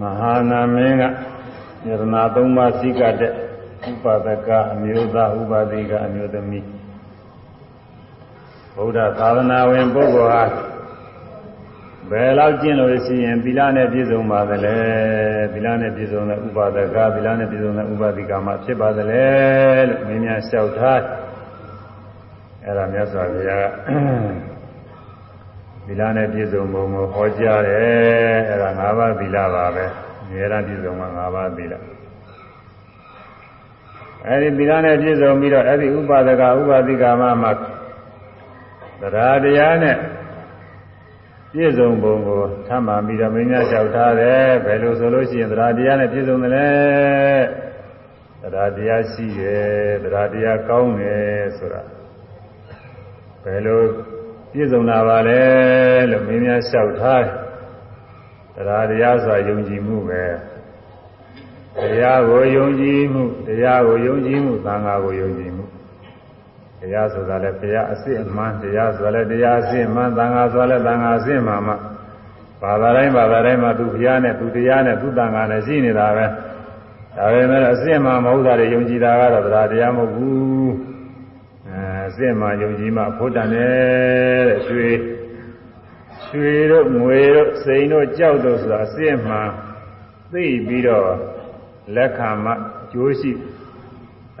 မဟာနာမင်းကယရနာသုံးပါးစိကတဲ့ဥပါဒကအမျိုးသားဥပါတိကအမျိုးသမီးဗုဒ္ဓသာသနာဝင်ပုဂ္ဂိုလ်ဟာဘယ်လောက်ကျင့်လို့ရှိရင်သီလနဲ့ပြည့်စုံပါသလဲသီလနဲ့ပြည့်စုံတဲ့ဥပါဒကသီလနဲ့ပြည့်စုံတဲ့ဥပါတိကမှဖြစ်ပါသလဲလို့မင်းများလျှောက်ထားအဲ့ဒါမြတ်စွာဘုရား သီလနဲ့ပြည့်စုံပုံကိုဟောကြားတယ်အဲ့ဒါ၅ပါးသီလပါပဲအများအားပြည့်စုံမှာ၅ပါးသီလအဲ့ဒီသီလနဲ့ပြည့်စုံပြီးတော့အဲ့ဒီဥပါဒကဥပါတိကမှမှတရားတရားနဲ့ပြည့်စုံပုံကိုသမ်းမှပြီးတော့မင်းများလျှောက်ထားတယ်ဘယ်လိုဆိုလို့ရှိရင်တရားတရားနဲ့ပြည့်စုံတယ်လဲတရားတရားရှိတယ်တရားတရားကောင်းတယ်ဆိုတာဘယ်လို ပြည့်စုံလာပါလဲလို့မင်းများလျှောက်ထားတယ်တရားတရားဆိုတာယုံကြည်မှုပဲတရားကိုယုံကြည်မှုတရားကိုယုံကြည်မှုသံဃာကိုယုံကြည်မှုတရားဆိုတာလည်းတရားအစစ်အမှန်တရားဆိုတာလည်းတရားအစစ်အမှန်သံဃာဆိုတာလည်းသံဃာအစစ်အမှန်မှဘာသာတိုင်းဘာသာတိုင်းမှာသူဘုရားနဲ့သူတရားနဲ့သူသံဃာနဲ့ရှိနေတာပဲဒါပေမဲ့အစစ်အမှန်မဟုတ်တာတွေယုံကြည်တာကတော့တရားတရားမဟုတ်ဘူး အဲအစစ်အမှန်ယုံကြည်မှဖို့တန်တယ်တဲ့ရွှေရွှေတို့ငွေတို့စိန်တို့ကြောက်တို့ဆိုတာအစစ်အမှန်သိပြီးတော့လက်ခံမှကျိုးရှိ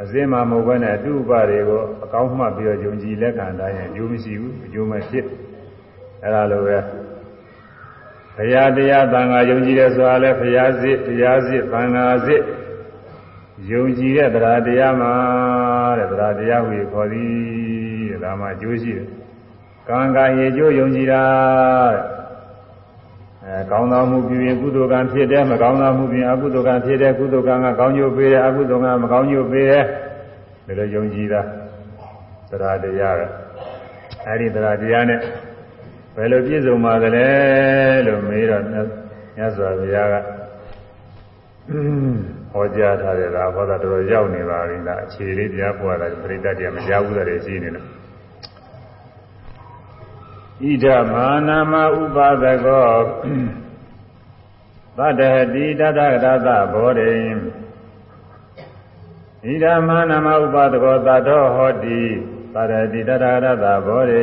အစင်းမမဟုတ်ဘဲနဲ့အတုပတွေကိုအကောင်းမှတ်ပြီးတော့ယုံကြည်လက်ခံတိုင်းရင်အကျိုးမရှိဘူးအကျိုးမဖြစ်အဲဒါလိုပဲဘုရားတရားသံဃာယုံကြည်တယ်ဆိုတာလဲဘုရားစစ်တရားစစ်သံဃာစစ်ယုံကြည်တဲ့တရားတရားမှာ တဲ့တရားတရားဟူခေါ်သည်တဲ့ဒါမှအကျိုးရှိတယ်ကံကံရေကျိုးယုံကြည်တာတဲ့အဲကောင်းသောမှုပြုရင်ကုသိုလ်ကံဖြစ်တယ်မကောင်းသောမှုပြုရင်အကုသိုလ်ကံဖြစ်တယ်ကုသိုလ်ကံကကောင်းကျိုးပေးတယ်အကုသိုလ်ကံမကောင်းကျိုးပေးတယ်ဒါလိုယုံကြည်တာတရားတရားပဲအဲဒီတရားတရားနဲ့ဘယ်လိုပြည့်စုံပါသလဲလို့မေးတော့မြတ်စွာဘုရားက ဟောကြားထားတယ်ဒါဘောဓတော်တော်ရောက်နေပါပြီလားအခြေလေးတရားပွားတာပြိတ္တတရားမကြားဘူးတဲ့ရှိနေတယ်ဣဒမာနာမဥပါဒကောသတ္တတိတတရတဘောရိဣဒမာနာမဥပါဒကောသတ္တောဟောတိသတ္တတိတတရတဘောရိ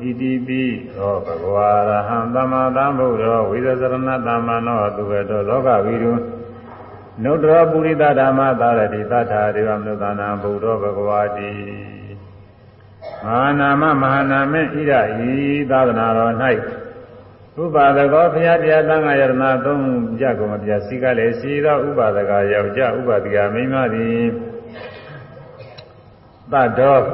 ဣတိပိသောဘဂဝါရဟံသမ္မာသမ္ဗုဒ္ဓောဝိသဇရဏသမ္မာနောသူဝေတောလောကဝိရု နုတ္တရပုရိသဓမ္မသာရတိသတ္ထာဒေဝမနုဿာနာဘုဒ္ဓောဘဂဝါတိမဟာနာမမဟာနာမေဣရဤသာသနာတော်၌ဥပါဒကောဘုရားတရားသံဃာယရဏသုံးကြကုန်ပြစီကလည်းရှိသောဥပါဒကယောက်ျားဥပါတိကမိန်းမသည်တတ်တော်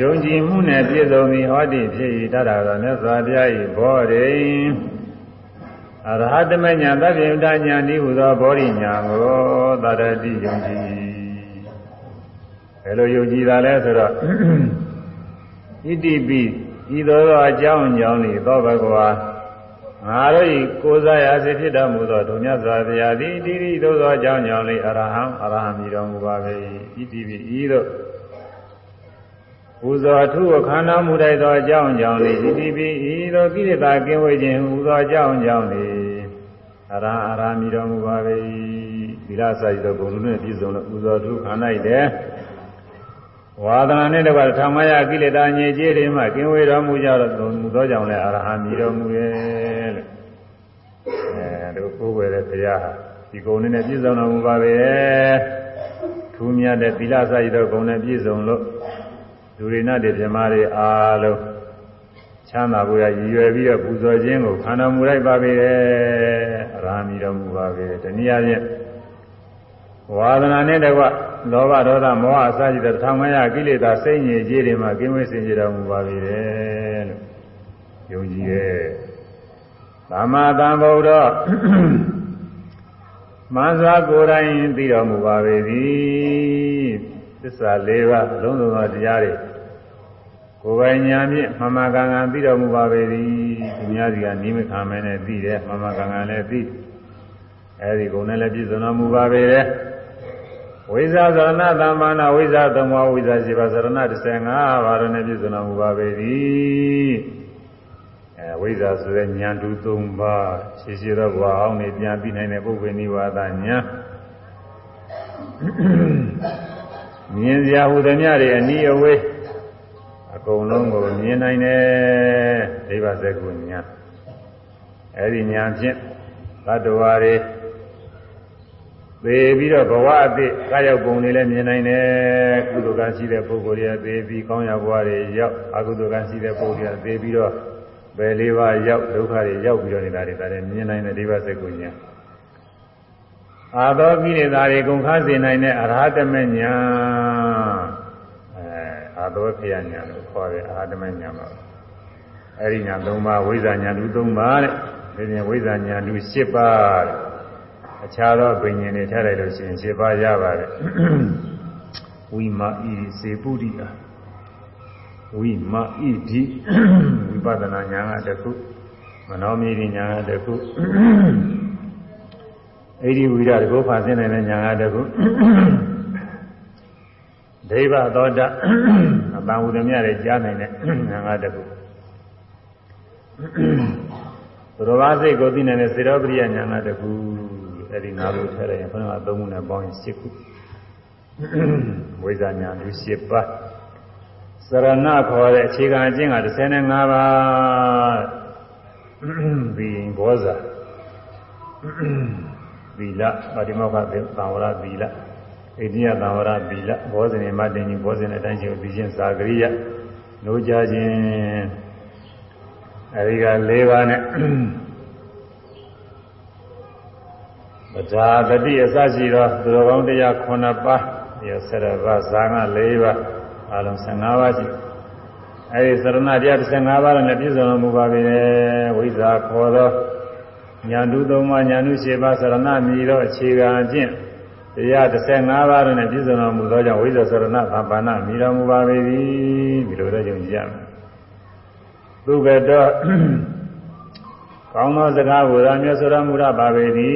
ယုံကြည်မှုနဲ့ပြည့်စုံသည်ဟောတိဖြစ်၏တတ်တာတော်မြတ်စွာဘုရား၏ဘောဓိ အရဟတမညာသဗ္ဗညတညာဤဟူသောဘောဓိညာကိုတတ္တိယုံကြည်ဘယ်လိုယုံကြည်တာလဲဆိုတော့ဣတိပိဤသောသောအကြောင်းကြောင့်ဤသောဘဂဝါငါတို့ဤကိုးစားရာစေဖြစ်တော်မူသောဒုညစွာဘုရားသည်တိတိသောသောအကြောင်းကြောင့်လေအရဟံအရဟံမြည်တော်မူပါ၏ဣတိပိဤသို့ ပူဇော်အထုအခမ်းနားမှုတိုက်သောအကြောင်းကြောင့်လေဒီတိပိဤသောကိလေသာကင်းဝေးခြင်းဟူသောအကြောင်းကြောင့်လေအရာအရာမိတော်မူပါပေ၏သီလစာရည်တော်ဂုဏ်လုံးနဲ့ပြည့်စုံလို့ပူဇော်အထုခမ်းနိုင်တယ်ဝါဒနာနဲ့တပါးထာမယကိလေသာညစ်ကြေးတွေမှကင်းဝေးတော်မူကြတော့မူသောကြောင့်လည်းအရဟံမြည်တော်မူရဲ့လို့အဲတို့ကိုယ်ဝယ်တဲ့ဘုရားဒီကုံနဲ့ပြည့်စုံတော်မူပါပဲထူးမြတ်တဲ့သီလစာရည်တော်ကုံနဲ့ပြည့်စုံလို့ လူရိနတဲ့ပြမတွေအားလုံးချမ်းသာဖို့ရရည်ရွယ်ပြီးတော့ပူဇော်ခြင်းကိုခံတော်မူလိုက်ပါပဲအရဟံမြည်တော်မူပါပဲတနည်းအားဖြင့်ဝါဒနာနဲ့တကွလောဘဒေါသမောဟအစရှိတဲ့ထောင်မရကိလေသာစိတ်ညစ်ကြေးတွေမှာကင်းဝေးစင်ကြတော်မူပါပြီလေလို့ယုံကြည်ရဲ့သမ္မာသမ္ဗုဒ္ဓမန္စွာကိုယ်တိုင်သိတော်မူပါပေသည် သစ္စာ၄ပါးလုံးစုံသောတရားတွေကိုယ်ပိုင်ညာဖြင့်မမကံကံသိတော်မူပါပေသည်သူများစီကနိမခံမဲနဲ့သိတယ်မမကံကံလည်းသိအဲဒီကုံနဲ့လည်းပြည့်စုံတော်မူပါပေတယ်ဝိဇ္ဇာသရဏသမ္မာနာဝိဇ္ဇာသမဝဝိဇ္ဇာရှိပါသရဏ15ပါးရနဲ့ပြည့်စုံတော်မူပါပေသည်အဲဝိဇ္ဇာဆိုတဲ့ဉာဏ်တူ၃ပါးရှင်းရှင်းတော့ဘဝအောင်နေပြန်ပြီးနိုင်တဲ့ပုဗ္ဗေနိဝါဒဉာဏ် မြင်စရာဟူသည်များတွေအနိအဝေးအကုန်လုံးကိုမြင်နိုင်တယ်ဒိဗ္ဗစကုဉာဏ်အဲဒီဉာဏ်ဖြင့်သတ္တဝါတွေသေပြီးတော့ဘဝအသစ်ကာရောက်ပုံတွေလည်းမြင်နိုင်တယ်ကုသိုလ်ကံရှိတဲ့ပုဂ္ဂိုလ်တွေကသေပြီးကောင်းရာဘဝတွေရောက်အကုသိုလ်ကံရှိတဲ့ပုဂ္ဂိုလ်တွေကသေပြီးတော့ဘယ်လေးပါးရောက်ဒုက္ခတွေရောက်ပြီးတော့နေတာတွေဒါလည်းမြင်နိုင်တဲ့ဒိဗ္ဗစကုဉာဏ် အာသောကိလေသာတွေကုန်ခါစေနိုင်တဲ့အရဟတမဉာဏ်အဲအာသောခရဉာဏ်လို့ခေါ်တယ်အာဟတမဉာဏ်ပါအဲဒီညာ၃ပါးဝိဇ္ဇာညာလူ၃ပါးတဲ့ဒီပြင်ဝိဇ္ဇာညာလူ၈ပါးတဲ့အခြားသောဘိညာဉ်တွေထည့်လိုက်လို့ရှိရင်၈ပါးရပါတယ်ဝိမာဣစေပုရိယဝိမာဣတိဝိပဿနာညာကတစ်ခုမနောမြေဉာဏ်ကတစ်ခု ဣတိဝိရတကောဖာဆင်းနေတဲ့ညာကတစ်ခုဒိဗ္ဗသောတအပံဝုဒ္ဓမြတွေကြားနိုင်တဲ့ညာကတစ်ခုဘုရောဘာစိတ်ကိုသိနိုင်တဲ့စေရောပရိယညာကတစ်ခုအဲ့ဒီငါးခုထည့်လိုက်ရင်ခொနကသုံးခုနဲ့ပေါင်းရင်၈ခုဝိဇ္ဇာညာလူ၈ပါးစရဏခေါ်တဲ့အခြေခံအကျင့်က35ပါးပြီးရင်ဘောဇာ သီလပါတိမောက္ခသံဝရသီလအိန္ဒိယသံဝရသီလဘောဇနေမတင်ကြီးဘောဇနေအတိုင်းချင်းပြီးချင်းသာဂရိယနိုးကြခြင်းအဲဒီက၄ပါးနဲ့ပဇာတတိအစရှိသောသူတော်ကောင်းတရား9ပါးရဆရပါးဇာငါ4ပါးအလုံး15ပါးရှိအဲဒီသရဏတရား15ပါးနဲ့ပြည့်စုံတော်မူပါပြီဝိဇ္ဇာခေါ်သော ညာတုသုံးပါးညာတု7ပါးသရဏမြည်သောအခြေခံအကျင့်တရား15ပါးနဲ့ပြည့်စုံတော်မူသောကြောင့်ဝိဇ္ဇာသရဏသဗ္ဗနာမြည်တော်မူပါပြီဒီလိုတော့ယုံကြည်ရမယ်သူကတော်ကောင်းသောစကားကိုသာမြတ်စွာဘုရားမူရပါပေသည်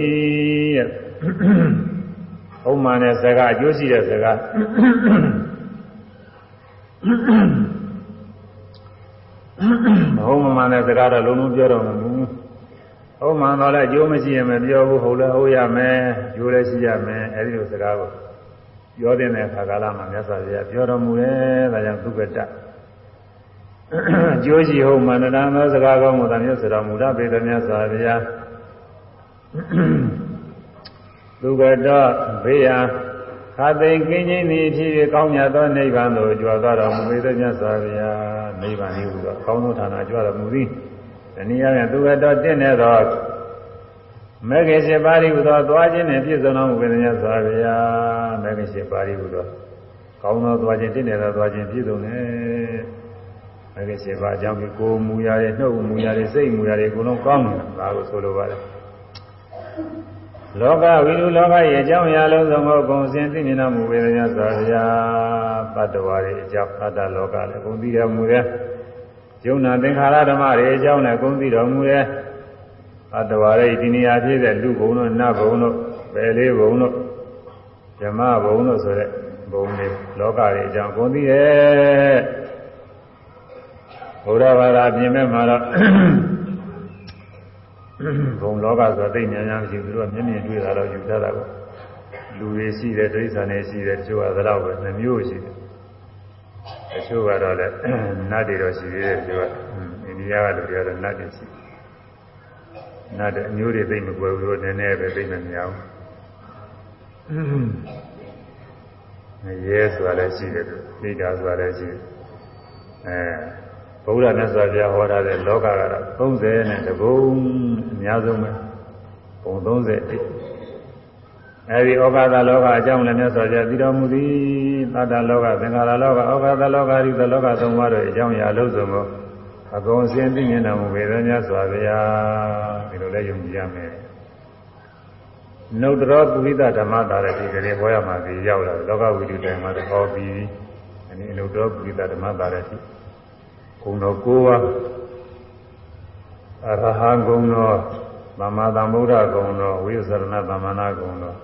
တဲ့။ဟုတ်မှန်တဲ့စကားအကျိုးရှိတဲ့စကားမဟုတ်မှန်တဲ့စကားတော့လုံးလုံးပြောတော့မဘူး။ ဟုတ်မှန်တော့လည်းအကျိုးမရှိရင်မပြောဘူးဟုတ်လည်းဟုတ်ရမယ်။ကျိုးလည်းရှိရမယ်။အဲဒီလိုစကားကိုပြောတဲ့အခါကာလမှာမြတ်စွာဘုရားပြောတော်မူတယ်။ဒါကြောင့်သုက္ကတကျိုးရှိဟုတ်မှန်တန်သောစကားကောင်းကိုသာမြတ်စွာဘုရားပေတော်မြတ်စွာဘုရားသူကတော်ဘေးရန်ခါသိင်ကင်းခြင်းသည်ဖြစ်ဖြစ်ကောင်းမြတ်သောနိဗ္ဗာန်သို့ကြွသွားတော်မူပေတော်မြတ်စွာဘုရားနိဗ္ဗာန်ဤဟူသောကောင်းသောဌာနကြွတော်မူသည်တ နည်းအားဖြင့်သူကတော်တင့်နေသောမဂ္ဂင်7ပါးဤဟူသောသွားခြင်းနှင့်ပြည့်စုံတော်မူပေတော်မြတ်စွာဘုရားမဂ္ဂင်7ပါးဤဟူသောကောင်းသောသွားခြင်းတင့်နေသောသွားခြင်းပြည့်စုံတယ်အဲဒီ7ပါးအကြောင်းကိုကိုယ်မူရတဲ့နှုတ်မူရတဲ့စိတ်မူရတဲ့အကုန်လုံးကောင်းတယ်ဒါကိုဆိုလိုပါတယ်လောကဝိရုလောကရဲ့အကြောင်းအရာလုံးစုံကိုဂုံစင်သိမြင်တော်မူပေတဲ့ဆိုရာတတ္တဝါတွေအကြောင်းအတ္တလောကလည်းဂုံသိတော်မူတဲ့ ယုံနာသင်္ခါရဓမ္မတွေအကြောင်းနဲ့ဂုံသိတော်မူတဲ့တတ္တဝါတွေဒီနေရာဖြစ်တဲ့လူဘုံတို့နတ်ဘုံတို့ပယ်လေးဘုံတို့ဓမ္မဘုံတို့ဆိုတဲ့ဘုံတွေလောကတွေအကြောင်းဂုံသိရဲ့ဘုရားဘာသာပြင်မဲ့မှာတော့ဘုံလောကဆိုသိဉာဏ်များမရှိဘူးသူတို့ကမျက်မြင်တွေ့တာတော့ယူထားတာကိုလူတွေရှိတယ်တိရစ္ဆာန်တွေရှိတယ်တချို့ကသလောက်ပဲနှမျိုးရှိတယ် တချို့ကတော့လည်းနတ်တွေတော့ရှိသေးတယ်သူကအိန္ဒိယကလူတွေကတော့နတ်တွေရှိနတ်တဲ့အမျိုးတွေသိမကွယ်ဘူးလို့နည်းနည်းပဲသိမမြအောင်ရဲဆိုတာလည်းရှိတယ်သူဣဒာဆိုတာလည်းရှိတယ်အဲဗုဒ္ဓမြတ်စွာဘုရားဟောထားတဲ့လောကကတော့30နဲ့တပုံအများဆုံးပဲပုံ30 အဲဒီဩကာသလောကအကြောင်းလည်းမြတ်စွာဘုရားသိတော်မူသည်သတ္တလောကသင်္ခါရလောကဩကာသလောကရိသလောကသုံးပါးတို့အကြောင်းအရာလုံးစုံကိုအကုန်စင်သိမြင်တော်မူပေသောမြတ်စွာဘုရားဒီလိုလည်းယုံကြည်ရမယ်နုတ္တရောပုရိသဓမ္မတာရတိကလေးဟောရမှာဒီရောက်လာလောကဝိတုတိုင်မှာတခေါ်ပြီးအဲဒီနုတ္တရောပုရိသဓမ္မတာရတိဂုဏ်တော်၉ပါးအရဟံဂုဏ်တော်သမ္မာသမ္ဗုဒ္ဓဂုဏ်တော်ဝိသရဏသမ္မာနာဂုဏ်တော်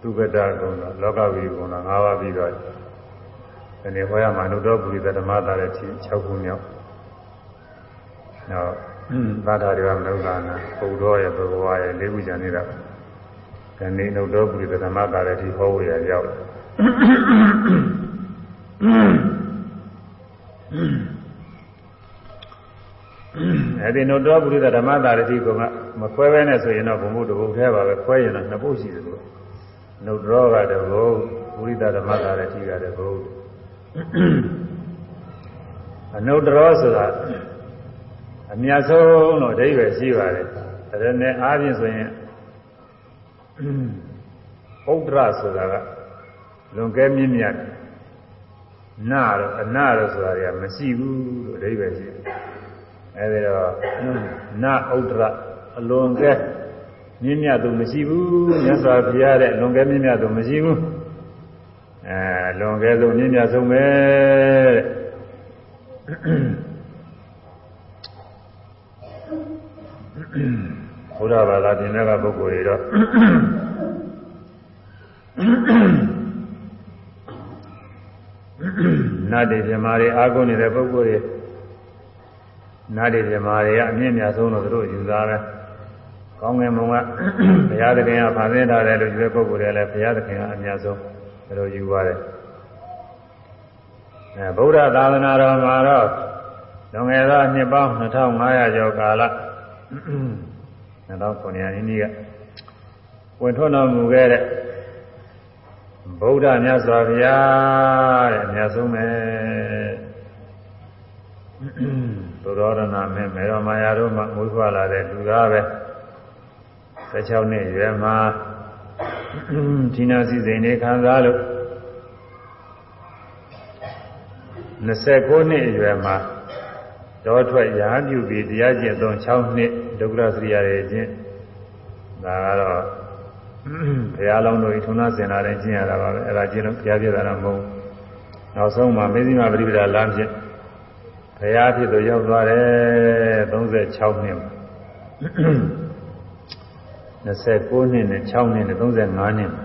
သုကတဂုဏ်တော်လောကဝိဂုဏ်တော်၅ပါးပြီးတော့ဒီနေ့ဟောရမှာနုတ္တပုရိသဓမ္မတာရဲ့6ခုမြောက်နောက်ဘာသာတွေကမလုပ်တာနာပုဒ်တော်ရဲ့ဘဂဝါရဲ့လေးခုကြံနေတာကနေ့နှုတ်တော်ပုရိသဓမ္မကာရတိဟောဝေရရောက်အဲဒီနှုတ်တော်ပုရိသဓမ္မကာရတိကမခွဲပဲနဲ့ဆိုရင်တော့ဘုံဘုဒ္ဓဘုထဲပါပဲခွဲရင်တော့နှစ်ပုတ်ရှိတယ်လို့ နှုတ်တော်ကတဘုပုရိသဓမ္မကာရတိကတဘုအနုတ္တရောဆိုတာအမြတ်ဆုံးလို့အဓိပ္ပာယ်ရှိပါတယ်။ဒါနဲ့အားဖြင့်ဆိုရင်ဥဒ္ဒရဆိုတာကလွန်ကဲမြင့်မြတ်နာတော့အနာတော့ဆိုတာကမရှိဘူးလို့အဓိပ္ပာယ်ရှိတယ်။အဲဒီတော့နာဥဒ္ဒရအလွန်ကဲ မြင့်မြတ်သူမရှိဘူးမြတ်စွာဘုရားတဲ့လွန်ကဲမြင့်မြတ်သူမရှိဘူး။အဲလွန်ကဲဆုံးမြင့်မြတ်ဆုံးပဲတဲ့ဘုရားဘာသာပြင်တဲ့ကပုဂ္ဂိုလ်တွေတော့နတ်တွေပြမာတွေအာကုန်နေတဲ့ပုဂ္ဂိုလ်တွေနတ်တွေပြမာတွေကအမြင့်မြတ်ဆုံးလို့သူတို့ယူသားတယ်။ ကောင်းငင်မုံကဘုရားသခင်ကဖန်ဆင်းထားတယ်လို့ယူတဲ့ပုဂ္ဂိုလ်တွေလည်းဘုရားသခင်ကအမြတ်ဆုံးသူတို့ယူပါတယ်။အဲဗုဒ္ဓသာသနာတော်မှာတော့လွန်ခဲ့သောနှစ်ပေါင်း2500ကျော်ကာလ2900နီးနီးကဝင်ထွန်းတော်မူခဲ့တဲ့ဗုဒ္ဓမြတ်စွာဘုရားတဲ့အများဆုံးပဲသုရောဒနာမင်းမေရောမာယာတို့မှမွေးဖွားလာတဲ့လူသားပဲ 16နှစ်ရွယ်မှာဒီနာစီစိန်တွေခံစားလို့29နှစ်အရွယ်မှာတောထွက်ရာပြုပြီးတရားကျင့်သုံး6နှစ်ဒုက္ခစရိယာရဲ့ကျင့်ဒါကတော့ဘုရားလောင်းတို့ဤထုံနာစင်လာတဲ့ကျင့်ရတာပါပဲအဲ့ဒါကျင့်လို့ဘုရားပြတာတော့မဟုတ်နောက်ဆုံးမှာမေဇိမပရိပဒါလမ်းဖြင့်ဘုရားဖြစ်သူရောက်သွားတယ်36နှစ်မှာ 29နှစ်နဲ့6နှစ်နဲ့35နှစ်မှာ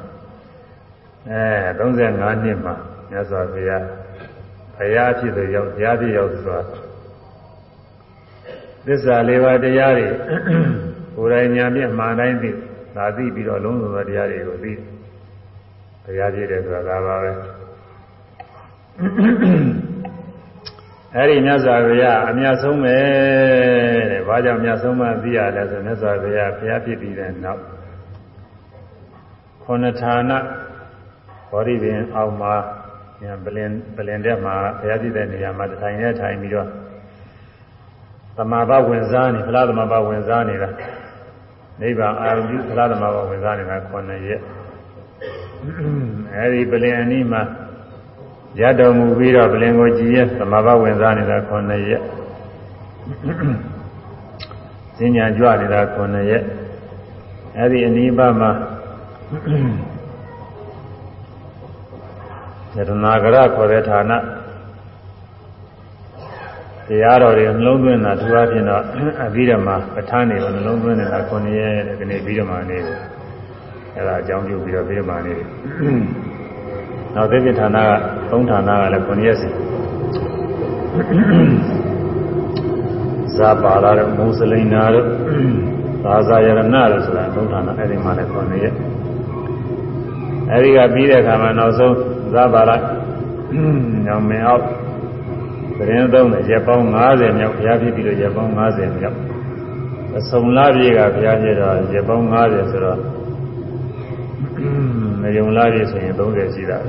အဲ35နှစ်မှာမြတ်စွာဘုရားဘုရားဖြစ်သူရောက်ဘုရားဖြစ်ရောက်သွားသစ္စာလေးပါးတရားတွေကိုယ်တိုင်ညာပြမှန်တိုင်းသိသာသိပြီးတော့လုံးစုံသောတရားတွေကိုသိတရားပြည့်တယ်ဆိုတာဒါပါပဲ အဲဒီမြတ်စွာဘုရားအမြတ်ဆုံးပဲတဲ့ဘာကြောင့်မြတ်ဆုံးမှသိရလဲဆိုမြတ်စွာဘုရားဘုရားဖြစ်ပြီးတဲ့နောက်ခုနဌာနဘောဓိပင်အောက်မှာပလင်ပလင်တဲ့မှာဘုရားဖြစ်တဲ့နေရာမှာထိုင်နေထိုင်ပြီးတော့သမာဘဝင်စားနေဖလားသမာဘဝင်စားနေတာနိဗ္ဗာန်အာရုံပြုဖလားသမာဘဝင်စားနေတာ9ရက်အဲဒီပလင်အနီးမှာ ရတော်မူပြီးတော့ပလင်ကိုကြည်ရဲ့သမာဘဝင်စားနေတာ9ရက်စဉ္ညာကြွနေတာ9ရက်အဲဒီအနီးပါးမှာယတနာကရခေါ်တဲ့ဌာနတရားတော်တွေနှလုံးသွင်းတာသူအချင်းတော့အဘိဓမ္မာပဋ္ဌာန်းတွေကိုနှလုံးသွင်းနေတာခုနှစ်ရက်တဲ့ဒီနေ့ဘိဓမ္မာနေ့ကိုအဲဒါအကြောင်းပြုပြီးတော့ဘိဓမ္မာနေ့ နောက်သိပ္ပံဌာနကသုံးဌာနကလည်းခုနှစ်ရက်စီဇာပါလာတို့မုစလိန်နာတို့သာဇာယရဏတို့ဆိုတာသုံးဌာနအဲ့ဒီမှာလည်းခုနှစ်ရက်အဲ့ဒီကပြီးတဲ့အခါမှာနောက်ဆုံးဇာပါလာညောင်မင်းအောင်သတင်းသုံးတဲ့ရက်ပေါင်း90မြောက်ဘုရားဖြစ်ပြီးတော့ရက်ပေါင်း90မြောက်အစုံလာပြေကဘုရားဖြစ်တော့ရက်ပေါင်း90ဆိုတော့ မယုံလာပြေဆိုရင်30ရှိတာ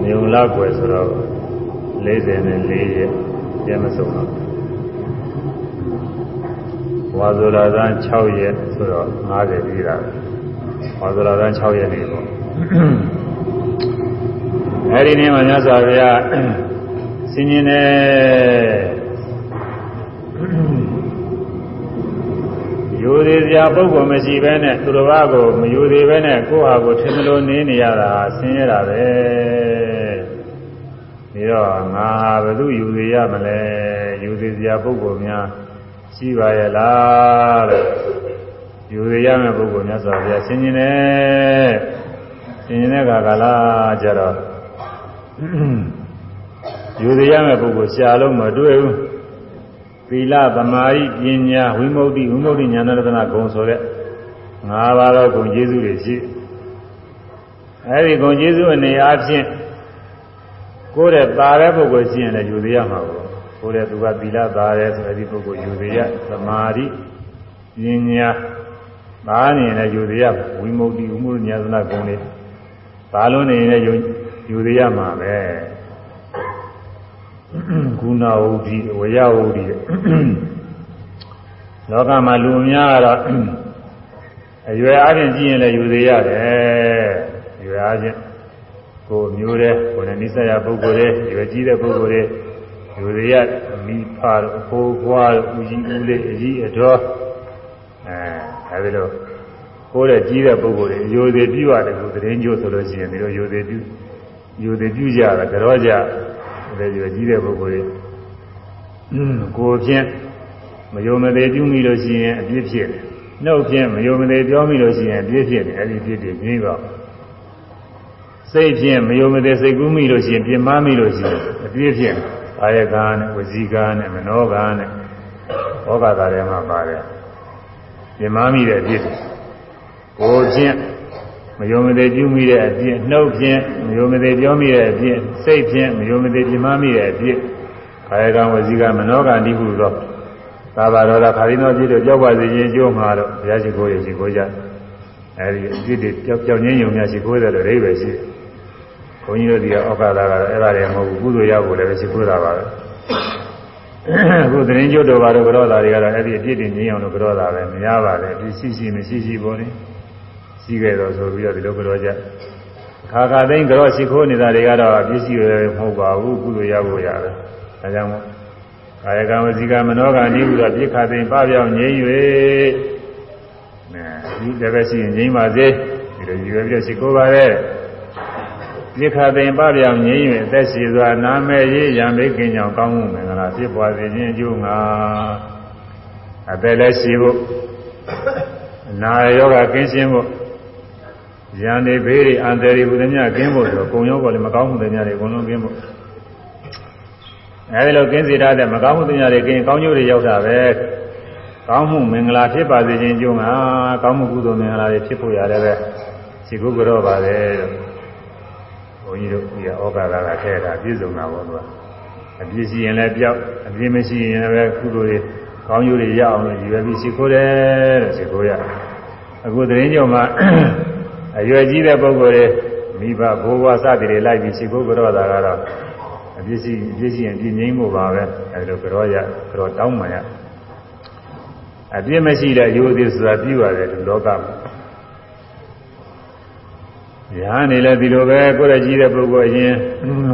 မယုံလာကွယ်ဆိုတော့44ရက်ရက်မစုံတော့ဝါဇုလာသန်း6ရက်ဆိုတော့50ပြီးတာဝါဇုလာသန်း6ရက်နေပေါ့အဲဒီနေ့မှာမြတ်စွာဘုရားဆင်ញင်တ ယ်ယူသေးစရာပုဂ္ဂိုလ်မရှိဘဲနဲ့သူတော်ဘာကိုမယူသေးဘဲနဲ့ကိုယ့်ဟာကိုထင်မလို့နေနေရတာဆင်းရဲတာပဲပြီးတော့ငါဘယ်သူယူသေးရမလဲယူသေးစရာပုဂ္ဂိုလ်များရှိပါရဲ့လားတဲ့ယူသေးရမယ့်ပုဂ္ဂိုလ်များဆိုတော့ဆင်ញင်တယ်ဆင်ញင်တဲ့အခါကလာကြတော့ယူသေးရမယ့်ပုဂ္ဂိုလ်ရှာလို့မတွေ့ဘူး သီလသမာဓိပညာဝိမု ക്തി ဝိမု ക്തി ဉာဏရတနာဂုံဆိုတဲ့၅ပါးသောဂုံကျေးဇူးတွေရှိအဲဒီဂုံကျေးဇူးအနေအားဖြင့်ကိုယ်တဲ့သာတဲ့ပုဂ္ဂိုလ်ရှိရင်လည်းယူသေးရမှာပေါ့ကိုယ်တဲ့သူကသီလသာတယ်ဆိုတဲ့ဒီပုဂ္ဂိုလ်ယူသေးရသမာဓိပညာသာနေရင်လည်းယူသေးရဝိမု ക്തി ဝိမု ക്തി ဉာဏရတနာဂုံတွေသာလုံးနေရင်လည်းယူသေးရမှာပဲ ကုဏဝုဒ္ဓိဝရဝုဒ္ဓိလောကမှာလူများကတော့အရွယ်အချင်းကြည့်ရင်လည်းယူသေးရတယ်အရွယ်အချင်းကိုမျိုးတဲ့ကိုယ်နဲ့နိစ္စရပုဂ္ဂိုလ်တွေရွယ်ကြီးတဲ့ပုဂ္ဂိုလ်တွေယူသေးရမိဖာဖိုးဖွားဦးကြီးဦးလေးအကြီးအတော်အဲအဲဒီလိုကိုယ်တဲ့ကြီးတဲ့ပုဂ္ဂိုလ်တွေယူသေးပြုရတယ်ကိုသတင်းကြိုးဆိုလို့ရှိရင်ဒီလိုယူသေးပြုယူသေးပြုကြတာကြောကြ တဲ့ရွယ်ကြီးတဲ့ပုဂ္ဂိုလ်တွေကိုဖြင့်မယုံမသေးပြုမိလို့ရှိရင်အပြစ်ဖြစ်တယ်။နှုတ်ဖြင့်မယုံမသေးပြောမိလို့ရှိရင်အပြစ်ဖြစ်တယ်။အဲဒီပြစ်တွေငြိမ်းပါစိတ်ဖြင့်မယုံမသေးစိတ်ကူးမိလို့ရှိရင်ပြင်းမမိလို့ရှိရင်အပြစ်ဖြစ်တယ်။အာယကာနဲ့ဝစီကာနဲ့မနောကာနဲ့ဘောဂတာထဲမှာပါတယ်။ပြင်းမမိတဲ့အပြစ်တွေကိုဖြင့် မယုံမသေးပြုမိတဲ့အပြစ်နှုတ်ဖြင့်မယုံမသေးပြောမိတဲ့အပြစ်စိတ်ဖြင့်မယုံမသေးပြမမိတဲ့အပြစ်ခါရကံဝစီကမနောကံဒီဟုသောသာဘာတော်တာခါရင်းသောပြည့်တို့ကြောက်ပါစေခြင်းအကျိုးမှာတော့ဘုရားရှိခိုးရရှိခိုးကြအဲဒီအပြစ်တွေကြောက်ကြောက်ငင်းယုံများရှိခိုးတယ်လို့အိဗယ်ရှိဘုန်းကြီးတို့ဒီကဩကာသကတော့အဲ့ဒါတွေမဟုတ်ဘူးကုသိုလ်ရဖို့လည်းရှိခိုးတာပါပဲအခုသတင်းကျွတ်တော်ဘာလို့ကြောတာတွေကတော့အဲ့ဒီအပြစ်တွေငြင်းအောင်လို့ကြောတာပဲမရပါနဲ့ဒီရှိရှိမရှိရှိပေါ်နေ ရှိခဲ့တော့ဆိုပြီးတော့ဒီလိုကြောကြခါခါသိန်းကြောရှိခိုးနေတာတွေကတော့ပစ္စည်းတွေမဟုတ်ပါဘူးကုသိုလ်ရဖို့ရတယ်ဒါကြောင့်မို့ကာယကံဝစီကမနောကံဤဟူသောပြစ်ခါသိန်းပပြောင်းငြိမ်း၍ဒီတကယ်ရှိရင်ငြိမ်းပါစေဒီလိုရွယ်ပြီးတော့ရှိခိုးပါရဲ့ပြစ်ခါသိန်းပပြောင်းငြိမ်း၍အသက်ရှိစွာနာမဲ့ရေးရံမေကင်းကြောင်ကောင်းမှုမင်္ဂလာဖြစ်ပွားစေခြင်းအကျိုးငါအသက်လည်းရှိဖို့နာယောဂကင်းရှင်းဖို့ ရန်တွေဘေးတွေအန္တရာယ်တွေဘုဒ္ဓမြတ်ကင်းဖို့ဆိုကုံရောပေါ်လည်းမကောင်းမှုတွေများတွေအကုန်လုံးကင်းဖို့အဲဒီလိုကင်းစေတဲ့မကောင်းမှုတွေများတွေကင်းကောင်းကျိုးတွေရောက်တာပဲကောင်းမှုမင်္ဂလာဖြစ်ပါစေခြင်းကြုံမှာကောင်းမှုကုသိုလ်မင်္ဂလာတွေဖြစ်ဖို့ရတယ်ပဲရှိခုကြောပါတယ်လို့ဘုန်းကြီးတို့ဒီဩကာသကထဲတာပြည့်စုံတာပေါ့သူကအပြည့်ရှိရင်လည်းပြောက်အပြည့်မရှိရင်လည်းကုသိုလ်တွေကောင်းကျိုးတွေရအောင်လို့ရည်ရွယ်ပြီးရှိခိုးတယ်လို့ရှိခိုးရအခုသတင်းကြောမှာ အရွယ်ကြီးတဲ့ပုဂ္ဂိုလ်တွေမိဘဘိုးဘွားစသည်တွေလိုက်ပြီးရှိဖို့ကြောတာကတော့အပြစ်ရှိအပြစ်ရှိရင်ပြင်းငိမ့်မှုပါပဲအဲဒီလိုကြောရကြောတောင်းမှရအပြစ်မရှိတဲ့ရိုးသေးဆိုတာပြုရတယ်ဒီလောကမှာညာနေလဲဒီလိုပဲကိုယ်ရဲ့ကြီးတဲ့ပုဂ္ဂိုလ်အရင်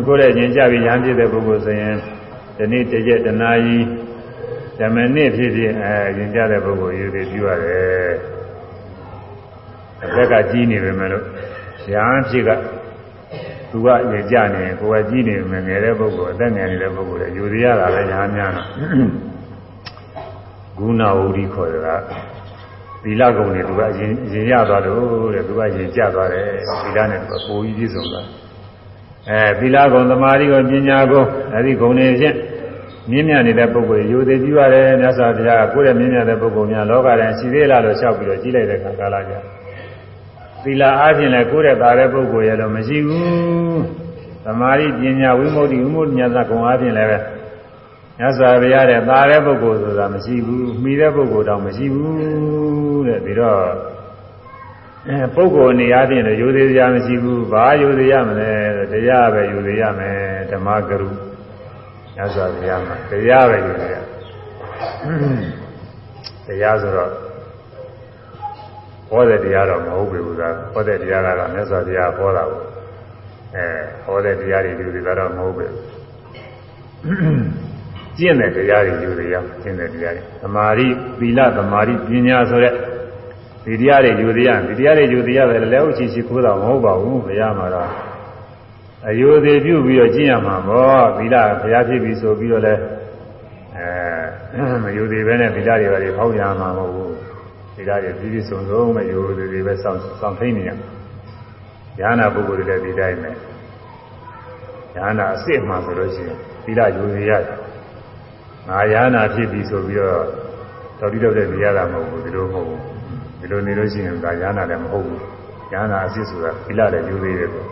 ကိုယ်ရဲ့ကျင်ကြပြီးညာပြည့်တဲ့ပုဂ္ဂိုလ်ဆိုရင်ဒီနေ့တရက်တနာကြီးဓမ္မနစ်ဖြစ်ဖြစ်အဲကျင်ကြတဲ့ပုဂ္ဂိုလ်ရိုးသေးပြုရတယ် အသက်ကကြီးနေပေမဲ့လို့ညာဖြစ်ကသူကရေကြနေကိုယ်ကကြီးနေပေမဲ့ငယ်တဲ့ပုဂ္ဂိုလ်အသက်ငယ်နေတဲ့ပုဂ္ဂိုလ်လည်းယူရတာလည်းညာများတော့ဂုဏဝုဒ္ဓိခေါ်တာသီလကုံတွေသူကအရင်ရင်ရသွားတော့တဲ့သူကရင်ကြသွားတယ်သီလနဲ့သူကပိုပြီးပြည့်စုံသွားအဲသီလကုံသမာဓိကုံပညာကုံအဲဒီကုံတွေဖြင့်မြင့်မြတ်နေတဲ့ပုဂ္ဂိုလ်ယူသေးပြုရတယ်မြတ်စွာဘုရားကကိုယ့်ရဲ့မြင့်မြတ်တဲ့ပုဂ္ဂိုလ်များလောကထဲရှိသေးလားလို့လျှောက်ပြီးတော့ကြီးလိုက်တဲ့ခါကာလကြာ သီလအားဖြင့်လည်းကိုယ်ရဲ့သားတဲ့ပုဂ္ဂိုလ်ရဲ့တော့မရှိဘူးသမာဓိပညာဝိမု ക്തി ဝိမု ക്തി ဉာဏ်သာကုံအားဖြင့်လည်းပဲမြတ်စွာဘုရားတဲ့သားတဲ့ပုဂ္ဂိုလ်ဆိုတာမရှိဘူးမှီတဲ့ပုဂ္ဂိုလ်တောင်မရှိဘူးတဲ့ပြီးတော့အဲပုဂ္ဂိုလ်အနေအားဖြင့်လည်းယူသေးရမရှိဘူးဘာယူသေးရမလဲတရားပဲယူသေးရမယ်ဓမ္မဂရုမြတ်စွာဘုရားမှာတရားပဲယူသေးရတရားဆိုတော့ ဟောတဲ့တရားတော့မဟုတ်ဘူးကဟောတဲ့တရားကတော့မြတ်စွာဘုရားဟောတာကိုအဲဟောတဲ့တရားတွေလူတွေကတော့မဟုတ်ဘူးကျင့်တဲ့တရားတွေယူရအောင်ကျင့်တဲ့တရားတွေသမာဓိသီလသမာဓိပညာဆိုတဲ့ဒီတရားတွေယူရရဒီတရားတွေယူရရတယ်လည်းဥချီရှိခိုးတာမဟုတ်ပါဘူးဘုရားမှာတော့အယုသေးပြုပြီးတော့ကျင့်ရမှာပေါ့သီလဘုရားဖြစ်ပြီးဆိုပြီးတော့လည်းအဲမယုသေးပဲနဲ့သီလတွေပါတွေဖောက်ရမှာမဟုတ်ဘူး ဒီကားတွေပြည်ပြည်စုံစုံမဲ့ယုသေးသေးပဲစောင့်စောင့်ထိန်နေရညာနာပုဂ္ဂိုလ်တွေလည်းဒီတိုင်းပဲညာနာအစ်စ်မှဆိုလို့ရှိရင်သီလယူသေးရတယ်မငါရဟနာဖြစ်ပြီဆိုပြီးတော့တော်တိတော့တဲ့နေရတာမဟုတ်ဘူးဒီလိုမဟုတ်ဘူးဒီလိုနေလို့ရှိရင်ဒါရဟနာလည်းမဟုတ်ဘူးရဟနာအစစ်ဆိုတာသီလလည်းယူသေးတယ်ဆို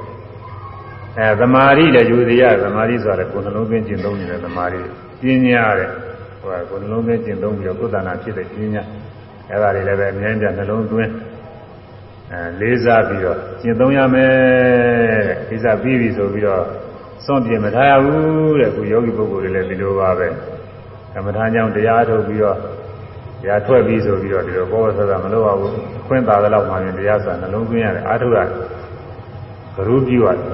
အဲသမာဓိလည်းယူသေးရသမာဓိဆိုတာကိုယ်နှလုံးသွင်းကျင့်သုံးနေတဲ့သမာဓိပညာတဲ့ဟိုကကိုယ်နှလုံးသွင်းကျင့်သုံးပြီးတော့ကိုယ်တဏ္ဍာဖြစ်တဲ့ပညာ အဲဒါတွေလည်းပဲအများကြီးနှလုံးသွင်းအဲလေးစားပြီးတော့ကျင့်သုံးရမယ်တဲ့ကိစ္စပြီးပြီဆိုပြီးတော့စွန့်ပြေမထားရဘူးတဲ့ခုယောဂီပုဂ္ဂိုလ်တွေလည်းဒီလိုပါပဲကမ္မထာကြောင့်တရားထုတ်ပြီးတော့တရားထွက်ပြီးဆိုပြီးတော့ဒီလိုဘောဝဆိုတာမလုပ်ရဘူးအခွင့်သာတဲ့လောက်မှရင်တရားဆိုတာနှလုံးသွင်းရတယ်အာထုရတယ်ဂရုပြုရတယ်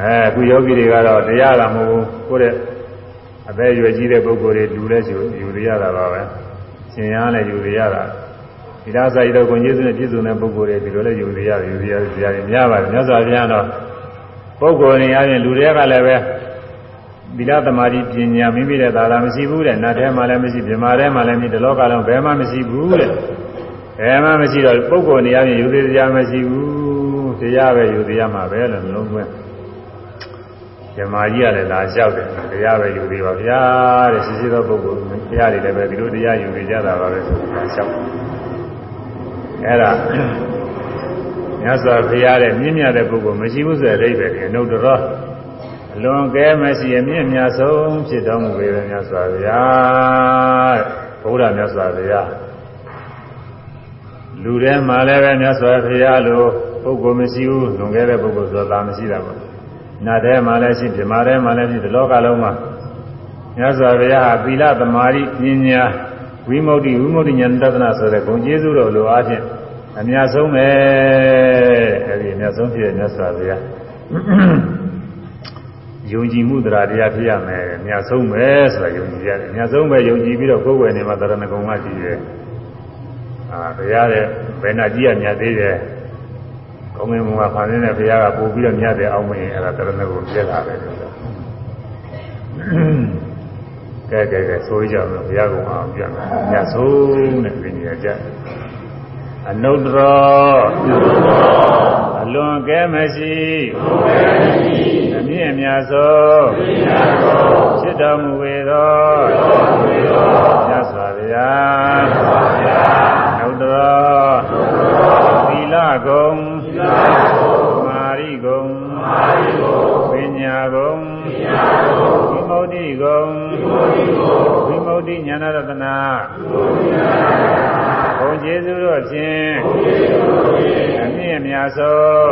အဲအခုယောဂီတွေကတော့တရားလာမဟုတ်ဘူးကိုယ့်ရဲ့အသက်အရွယ်ကြီးတဲ့ပုဂ္ဂိုလ်တွေလူလဲယူယူရတာပါပဲ ရှင်ရလည်းယူရတာဒီလားစာရတော့ကိုကျေးဇူးနဲ့ပြည့်စုံတဲ့ပုဂ္ဂိုလ်တွေဒီလိုလဲယူရရတယ်ယူရရတယ်များပါတယ်မြတ်စွာဘုရားတော့ပုဂ္ဂိုလ်နေရာချင်းလူတွေကလည်းပဲသီလသမာဓိပညာမိမိတဲ့သာသာမရှိဘူးတဲ့နတ်ထဲမှာလည်းမရှိပြမာထဲမှာလည်းမရှိဒီလောကလုံးဘယ်မှမရှိဘူးတဲ့ဘယ်မှမရှိတော့ပုဂ္ဂိုလ်နေရာချင်းယူသေးတရားမရှိဘူးတရားပဲယူသေးရမှာပဲလို့လုံးသွင်း ဇမာကြီးကလည်းလာလျှောက်တယ်တရားပဲယူသေးပါဗျာတဲ့ရှိရှိသောပုဂ္ဂိုလ်တရားတွေလည်းပဲဒီလိုတရားယူနေကြတာပါပဲဆိုတာလျှောက်အဲ့ဒါမြတ်စွာဘုရားတဲ့မြင့်မြတ်တဲ့ပုဂ္ဂိုလ်မရှိဘူးဆိုတဲ့အိဗယ်ကအနုတ္တရောအလွန်ကဲမရှိအမြင့်မြတ်ဆုံးဖြစ်တော်မူပေတဲ့မြတ်စွာဘုရားတဲ့ဘုရားမြတ်စွာဘုရားလူထဲမှာလည်းပဲမြတ်စွာဘုရားလိုပုဂ္ဂိုလ်မရှိဘူးလွန်ခဲ့တဲ့ပုဂ္ဂိုလ်ဆိုတာမရှိတာပါ နတ်ထဲမှာလည်းရှိပြမာထဲမှာလည်းရှိဒီလောကလုံးမှာမြတ်စွာဘုရားဟာသီလသမာဓိပညာဝိမု ക്തി ဝိမု ക്തി ဉာဏ်တဒနာဆိုတဲ့ဂုဏ်ကျေးဇူးတော်လိုအားဖြင့်အများဆုံးပဲအဲဒီအများဆုံးဖြစ်တဲ့မြတ်စွာဘုရားယုံကြည်မှုတရားတရားဖြစ်ရမယ်အများဆုံးပဲဆိုတာယုံကြည်ရတယ်အများဆုံးပဲယုံကြည်ပြီးတော့ကိုယ်ွယ်နေမှာတရဏဂုံကကြည့်ရဲအာတရားတဲ့ဘယ်နာကြည့်ရမြတ်သေးတယ် ကောင်းကင်ဘုံကဖန်ဆင်းတဲ့ဘုရားကပို့ပြီးတော့မြတ်တယ်အောင်မရင်အဲ့ဒါတရဏဂုံပြက်လာတယ်လို့ဆိုကဲကဲကဲဆိုကြအောင်ဘုရားကုံအောင်ပြမယ်မြတ်ဆုံးတဲ့ပြညာကြအနုတ္တရောအလွန်ကဲမရှိအမြင့်မြတ်ဆုံးဖြစ်တော်မူပေသောမြတ်စွာဘုရားအနုတ္တရောသီလကုံ မာရိကုံပညာကုံဝိမု ക്തി ကုံဝိမု ക്തി ဉာဏရတနာဘုံကျေးဇူးတို့ဖြင့်အမြင့်မြတ်ဆုံး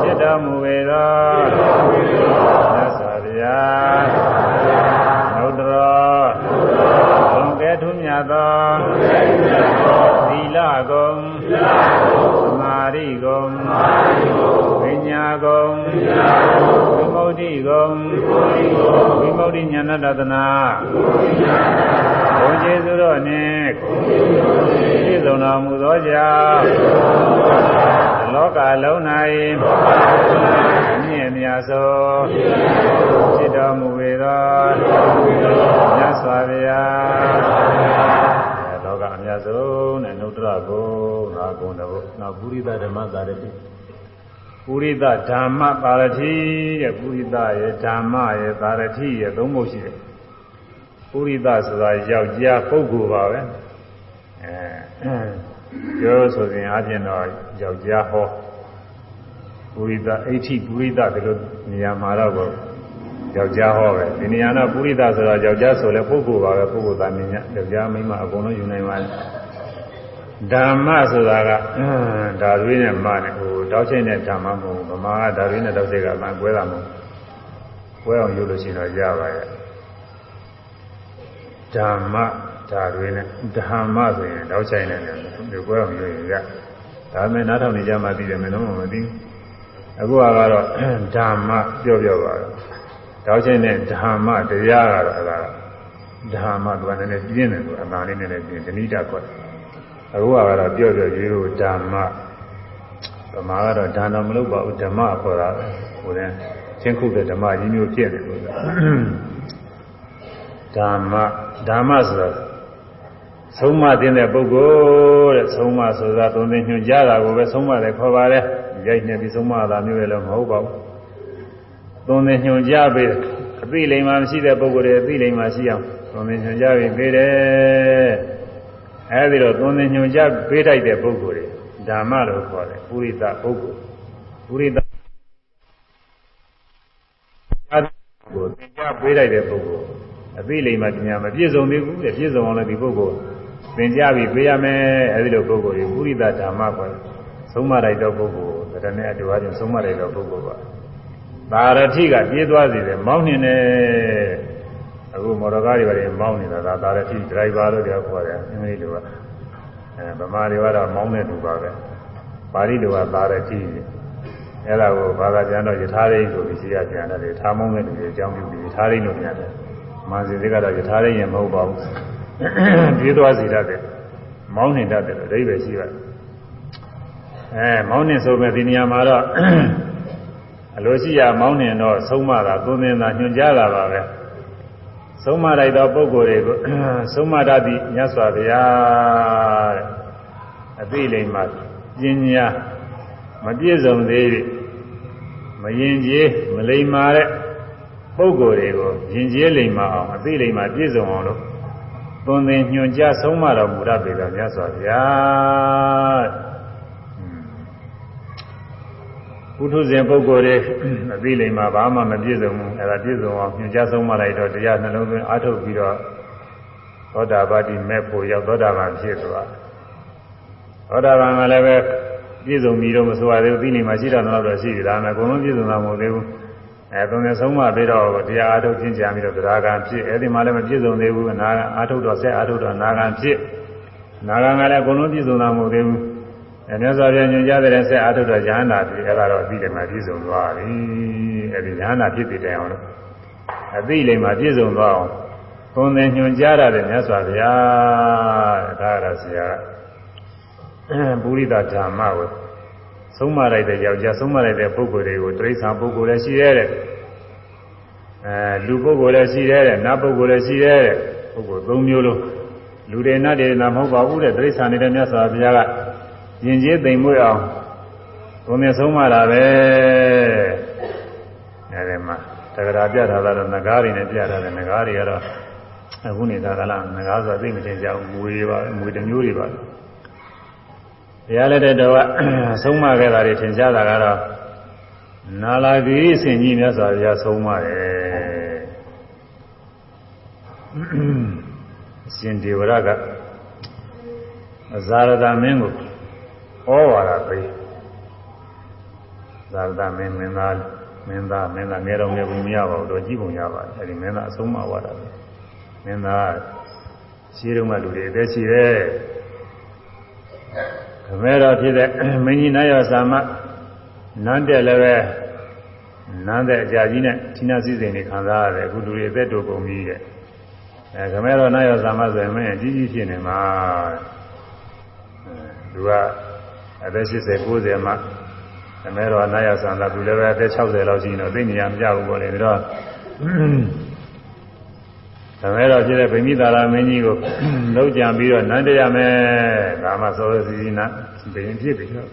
ဖြစ်တော်မူပေသောသစ္စာဗျာနုတ္တရောဘုံကဲထုမြတ်သောသီလကုံ ဋ္ဌိကုံဝိမုဋ္ဌိဉာဏတတနာဘုံကျေစုတော်နှင့်ပြည့်စုံတော်မူသောကြောင့်လောကလုံး၌မြင့်မြတ်သောဖြစ်တော်မူပေသောမြတ်စွာဘုရားလောကအမြတ်ဆုံးနဲ့နုတ္တရကိုငါကုန်တော်နောက်ပုရိသဓမ္မသာရတိ ပုရိသဓမ္မပါရတိတဲ့ပုရိသရဲ့ဓမ္မရဲ့ပါရတိရဲ့သုံးဖို့ရှိတယ်ပုရိသဆိုတာယောက်ျားပုဂ္ဂိုလ်ပါပဲအဲပြောဆိုရင်အပြင်တော့ယောက်ျားဟောပုရိသအဋ္ဌိပုရိသဒီလိုနေရာမှာတော့ယောက်ျားဟောပဲဒီနေရာတော့ပုရိသဆိုတော့ယောက်ျားဆိုလဲပုဂ္ဂိုလ်ပါပဲပုဂ္ဂိုလ်သားမြင်ညယောက်ျားမိန်းမအကုန်လုံးယူနိုင်ပါလေ ဓမ္မဆိုတာကဓာသွေးနဲ့မနဲ့ဟိုတောက်ချိန်နဲ့ဓမ္မမဟုတ်ဗမာကဓာသွေးနဲ့တောက်ချိန်ကအမှန်ကွဲတာမဟုတ်ကွဲအောင်ယူလို့ရှိရင်တော့ရပါရဲ့ဓမ္မဓာသွေးနဲ့ဓမ္မဆိုရင်တောက်ချိန်နဲ့ဒီကွဲအောင်ယူရင်ရဒါမဲ့နားထောင်နေကြမှသိတယ်မင်းတို့မသိအခုကတော့ဓမ္မပြောပြောပါတော့တောက်ချိန်နဲ့ဓမ္မတရားကတော့အဲ့ဒါဓမ္မကလည်းနည်းနည်းပြင်းတယ်သူအမှန်လေးနည်းနည်းပြင်းဒဏိတာခွက် အခုကတော့ပြောပြောရိုးရိုးဓမ္မဗမာကတော့ဒါတော်မလုပ်ပါဘူးဓမ္မခေါ်တာပဲဟိုတဲ့ချင်းခုတဲ့ဓမ္မကြီးမျိုးဖြစ်တယ်လို့ဓမ္မဓမ္မဆိုတော့ဆုံးမတင်တဲ့ပုဂ္ဂိုလ်တဲ့ဆုံးမဆိုတာသုံးသိညွှန်ကြားတာကိုပဲဆုံးမတယ်ခေါ်ပါတယ်ရိုက်နေပြီးဆုံးမတာမျိုးလည်းမဟုတ်ပါဘူးသုံးသိညွှန်ကြားပြီးအသိလိမ္မာမရှိတဲ့ပုဂ္ဂိုလ်တွေအသိလိမ္မာရှိအောင်သွန်သင်ညွှန်ကြားပြီးပေးတယ် အဲဒီတော့သွန်သင်ညွှန်ကြားပေးတတ်တဲ့ပုဂ္ဂိုလ်တွေဓမ္မလို့ခေါ်တယ်ပုရိသပုဂ္ဂိုလ်ပုရိသကိုသင်ကြားပေးလိုက်တဲ့ပုဂ္ဂိုလ်အသိလိမ္မာပညာမပြည့်စုံသေးဘူးတဲ့ပြည့်စုံအောင်လည်းဒီပုဂ္ဂိုလ်သင်ကြားပြီးပေးရမယ်အဲဒီလိုပုဂ္ဂိုလ်တွေပုရိသဓမ္မခေါ်တယ်သုံးမလိုက်တော့ပုဂ္ဂိုလ်တရနဲ့အတူအချင်းသုံးမလိုက်တော့ပုဂ္ဂိုလ်ပါသာရတိကပြေးသွားစီတယ်မောင်းနေတယ် အခုမော်တော်ကားတွေပါမောင်းနေတာဒါသာရတိဒရိုက်ဘာလို့ပြောခေါ်တယ်အင်္ဂလိပ်လိုကအဲဗမာတွေကတော့မောင်းနေသူပါပဲပါဠိလိုကသာရတိအဲ့ဒါကိုဘာသာပြန်တော့ယထာရိတ်ဆိုပြီးရှိရပြန်တယ်ထားမောင်းတဲ့လူတွေအကြောင်းပြုပြီးယထာရိတ်လို့ပြန်တယ်မာစီတွေကတော့ယထာရိတ်ရင်မဟုတ်ပါဘူးပြေးသွားစီတတ်တယ်မောင်းနေတတ်တယ်အဓိပ္ပာယ်ရှိပါတယ်အဲမောင်းနေဆိုမဲ့ဒီနေရာမှာတော့အလိုရှိရမောင်းနေတော့ဆုံးမတာသွန်သင်တာညွှန်ကြားတာပါပဲ ဆုံးမလိုက်သောပုဂ္ဂိုလ်တွေကိုဆုံးမတတ်သည့်မြတ်စွာဘုရားတဲ့အသိလိမ္မာပညာမပြည့်စုံသေးပြီမရင်ကျေးမလိမ္မာတဲ့ပုဂ္ဂိုလ်တွေကိုရင်ကျေးလိမ္မာအောင်အသိလိမ္မာပြည့်စုံအောင်လို့သွန်သင်ညွှန်ကြားဆုံးမတော်မူရပေသောမြတ်စွာဘုရား ပုထုဇဉ်ပုဂ္ဂိုလ်တွေအသိလိမ္မာဘာမှမပြည့်စုံဘူးအဲဒါပြည့်စုံအောင်ညွှန်ကြားဆုံးမလိုက်တော့တရားနှလုံးသွင်းအားထုတ်ပြီးတော့သောတာပတိမဲ့ဖို့ရောက်သောတာပန်ဖြစ်သွားသောတာပန်ကလည်းပဲပြည့်စုံပြီးတော့မဆိုရသေးဘူးသိလိမ္မာရှိတာတော့ရှိပြီဒါမှအကုန်လုံးပြည့်စုံတာမဟုတ်သေးဘူးအဲသုံးရဆုံးမပြီးတော့တရားအားထုတ်ခြင်းကြံပြီးတော့တရားကံဖြစ်အဲဒီမှာလည်းမပြည့်စုံသေးဘူးနာအားထုတ်တော့ဆက်အားထုတ်တော့နာကံဖြစ်နာကံကလည်းအကုန်လုံးပြည့်စုံတာမဟုတ်သေးဘူး အဲမြတ်စွာဘုရားညွှန်ကြားတဲ့ဆက်အာထုတော်ဉာဏ်နာပြီအဲ့ဒါတော့အသိလိမ္မာပြည့်စုံသွားပြီအဲ့ဒီဉာဏ်နာဖြစ်တဲ့တိုင်အောင်လို့အသိလိမ္မာပြည့်စုံသွားအောင်သွန်သင်ညွှန်ကြားရတဲ့မြတ်စွာဘုရားဒါရဆရာပုရိသဓမ္မကိုဆုံးမလိုက်တဲ့ယောက်ျားဆုံးမလိုက်တဲ့ပုဂ္ဂိုလ်တွေကိုတိရစ္ဆာန်ပုဂ္ဂိုလ်လည်းရှိရဲတဲ့အဲလူပုဂ္ဂိုလ်လည်းရှိရဲတဲ့နတ်ပုဂ္ဂိုလ်လည်းရှိရဲတဲ့ပုဂ္ဂိုလ်၃မျိုးလုံးလူတွေနတ်တွေနာမဟုတ်ပါဘူးတဲ့တိရစ္ဆာန်တွေမြတ်စွာဘုရားက ယဉ်ကျေးသိမ်မွေ့အောင်ဘုံနဲ့ဆုံးမတာပဲအဲဒီမှာတက္ကရာပြထားတာတော့ငကားတွေနဲ့ပြထားတယ်ငကားတွေကတော့အခုနေတာကလားငကားဆိုသိမတင်ကြဘူးမွေတွေပါမွေတစ်မျိုးတွေပါတရားလက်တဲ့တော့ဆုံးမခဲ့တာတွေထင်ရှားတာကတော့နာလာဂိရိစင်ကြီးမြတ်စွာဘုရားဆုံးမတယ်အရှင်ဒေဝရကအဇာရတမင်းကို ဩဝါဒပေးသာသမင်းမင်းသားမင်းသားမင်းသားငယ်တော်ငယ်ပုံမရပါဘူးတော့ကြီးပုံရပါတယ်အဲဒီမင်းသားအဆုံးမဝါဒပဲမင်းသားရှိတုန်းကလူတွေအသက်ရှိတယ်ခမဲတော်ဖြစ်တဲ့မင်းကြီးနာယောသာမနန်းတက်လည်းပဲနန်းတဲ့အကြာကြီးနဲ့ဌိနစည်းစိမ်တွေခံစားရတယ်အခုလူတွေအသက်တိုကုန်ပြီးတဲ့အဲခမဲတော်နာယောသာမဆိုရင်မင်းကြီးကြီးဖြစ်နေမှာသူက အသက်80 90မှအမဲတော်နာယဆန္ဒသူလည်းပဲအသက်60လောက်ရှိနေတော့သိနေရမကြဘူးပေါ့လေဒါတော့အမဲတော်ဖြစ်တဲ့ဗိမိသာရမင်းကြီးကိုလောက်ကြံပြီးတော့နန်းတရမယ်ဒါမှစောစောစီစီနာဘယင်ဖြစ်ပြီတော့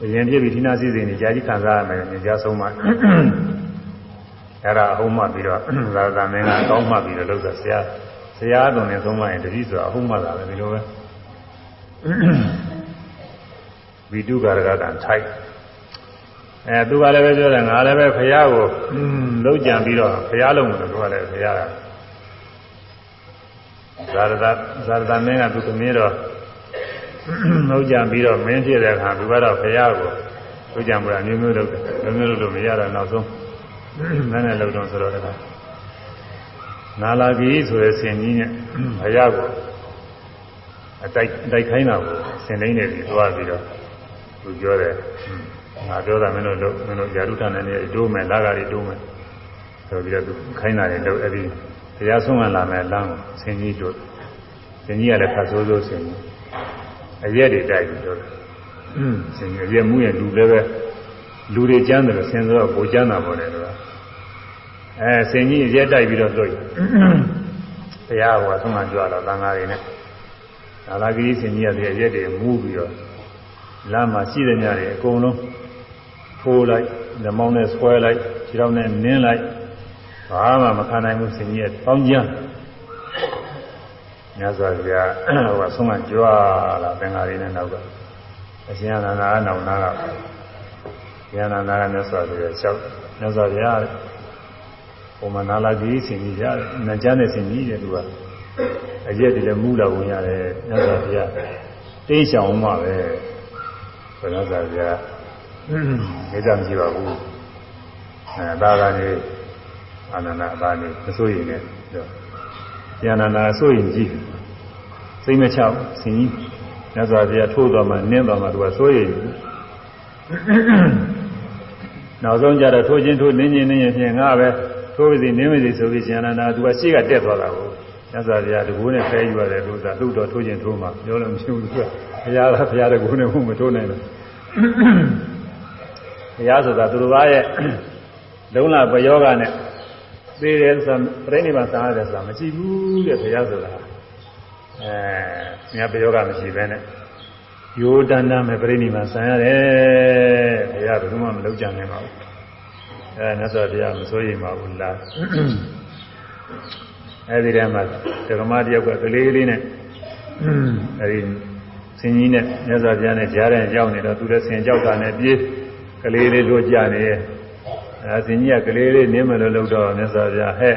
ဘယင်ဖြစ်ပြီးဌိနာစည်းစိမ်နေကြာကြီးခံစားရမယ်ညကြဆုံးမှအဲ့ဒါအဟုံးမှပြီးတော့သာသမင်းကအကောင်းမှပြီးတော့လောက်တာဆရာဆရာအသွင်နဲ့ဆုံးမရင်တတိဆိုတာအဟုံးမှတာပဲဒီလိုပဲ ဝိတုကာရကတံထိုက်အဲသူကလည်းပဲပြောတယ်ငါလည်းပဲဖရာကိုလုံးကြံပြီးတော့ဖရာလုံးလို့သူကလည်းဖရာဇာရတဇာရတမင်းကသူသမီးတော့လုံးကြံပြီးတော့မင်းဖြစ်တဲ့အခါသူကတော့ဖရာကိုလုံးကြံပြီးတော့မျိုးမျိုးလုပ်တယ်မျိုးမျိုးလုပ်လို့မရတော့နောက်ဆုံးနည်းနည်းလုပ်တော့ဆိုတော့လည်းနာလာကြီးဆိုတဲ့ဆင်ကြီးနဲ့ဖရာကိုအတိုက်တိုက်ခိုင်းတာကိုဆင်နေနေပြီးသွားပြီးတော့ သူပြောတယ်ငါပြောတာမင်းတို့လို့မင်းတို့ယာရုထနဲ့နေတိုးမယ်လာကလေးတိုးမယ်ဆိုပြီးတော့သူခိုင်းတာတွေလို့အဲ့ဒီတရားဆုံးမှလာမယ်လမ်းကိုဆင်ကြီးတို့ဆင်ကြီးကလည်းဖတ်ဆိုးဆိုးဆင်ကြီးအရက်တွေတိုက်ပြီးတော့ဆင်ကြီးအရက်မှုရဲ့လူလည်းပဲလူတွေကျမ်းတယ်ဆင်ဆိုတော့ကိုကျမ်းတာပေါ့လေတော့အဲဆင်ကြီးအရက်တိုက်ပြီးတော့လွတ်ရတရားဟောဆုံးမှကြွလာတန်ဃာတွေနဲ့သာလာကြီးဆင်ကြီးရတဲ့ရက်တွေမူးပြီးတော့ လမ်းမှာရှိတဲ့ညတွေအကုန်လုံးထိုးလိုက်လက်မောင်းနဲ့ဆွဲလိုက်ခြေထောက်နဲ့နင်းလိုက်ဘာမှမခံနိုင်ဘူးဆင်ကြီးရဲ့ပေါင်းကျမ်းမြတ်စွာဘုရားဟိုကဆုံးမကြွလာသင်္ဃာရီနဲ့နောက်ကအရှင်အနန္ဒာကနောက်နာကဉာဏနာကမြတ်စွာဘုရားလျှောက်မြတ်စွာဘုရားပုံမနာလာကြီးဆင်ကြီးရတယ်။နကြမ်းတဲ့ဆင်ကြီးတဲ့သူကအရက်တည်းလည်းမူးလာဝင်ရတယ်မြတ်စွာဘုရားတိတ်ဆောင်မှပဲ ဘုရားစွာဘုရားမေတ္တာမရှိပါဘူး။အဲဒါကနေအာနန္ဒအပါနေမစိုးရင်လည်းပြောဉာဏနာစိုးရင်ကြည့်စိတ်မချဆင်ကြီးမြတ်စွာဘုရားထိုးတော်မှနင်းတော်မှသူကစိုးရင်နောက်ဆုံးကြတော့ထိုးချင်းထိုးနင်းချင်းနင်းရင်ဖြင့်ငါပဲထိုးပြီနင်းပြီဆိုပြီးဉာဏနာသူကရှေ့ကတက်သွားတာကို မြတ်စွာဘုရားတကူနဲ့ဖဲယူရတယ်လို့ဆိုတာသူ့တော်ထိုးချင်းထိုးမှပြောလို့မရှိဘူးသူကဘုရားကဘုရားတကူနဲ့မှုမထိုးနိုင်ဘူးဘုရားဆိုတာသူတို့ဘာရဲ့လုံးလာပယောဂနဲ့သေးတယ်ဆိုပြိဋိဘံစားရတယ်ဆိုတာမရှိဘူးတဲ့ဘုရားဆိုတာအဲမြတ်ပယောဂမရှိဘဲနဲ့ယောတန္တမဲ့ပြိဋိဘံဆံရတယ်ဘုရားဘယ်သူမှမလုပ်ကြနိုင်ပါဘူးအဲမြတ်စွာဘုရားမစိုးရိမ်ပါဘူးလား အဲဒီတည်းမှာဓမ္မတယောက်ကကလေးလေးနဲ့အဲဒီဆင်ကြီးနဲ့မြတ်စွာဘုရားနဲ့ကြားတဲ့ရောက်နေတော့သူလည်းဆင်ကြောက်တာနဲ့ပြေးကလေးလေးတို့ကြနေရဲ့အဲဆင်ကြီးကကလေးလေးနင်းမလို့လို့တော့မြတ်စွာဘုရားဟဲ့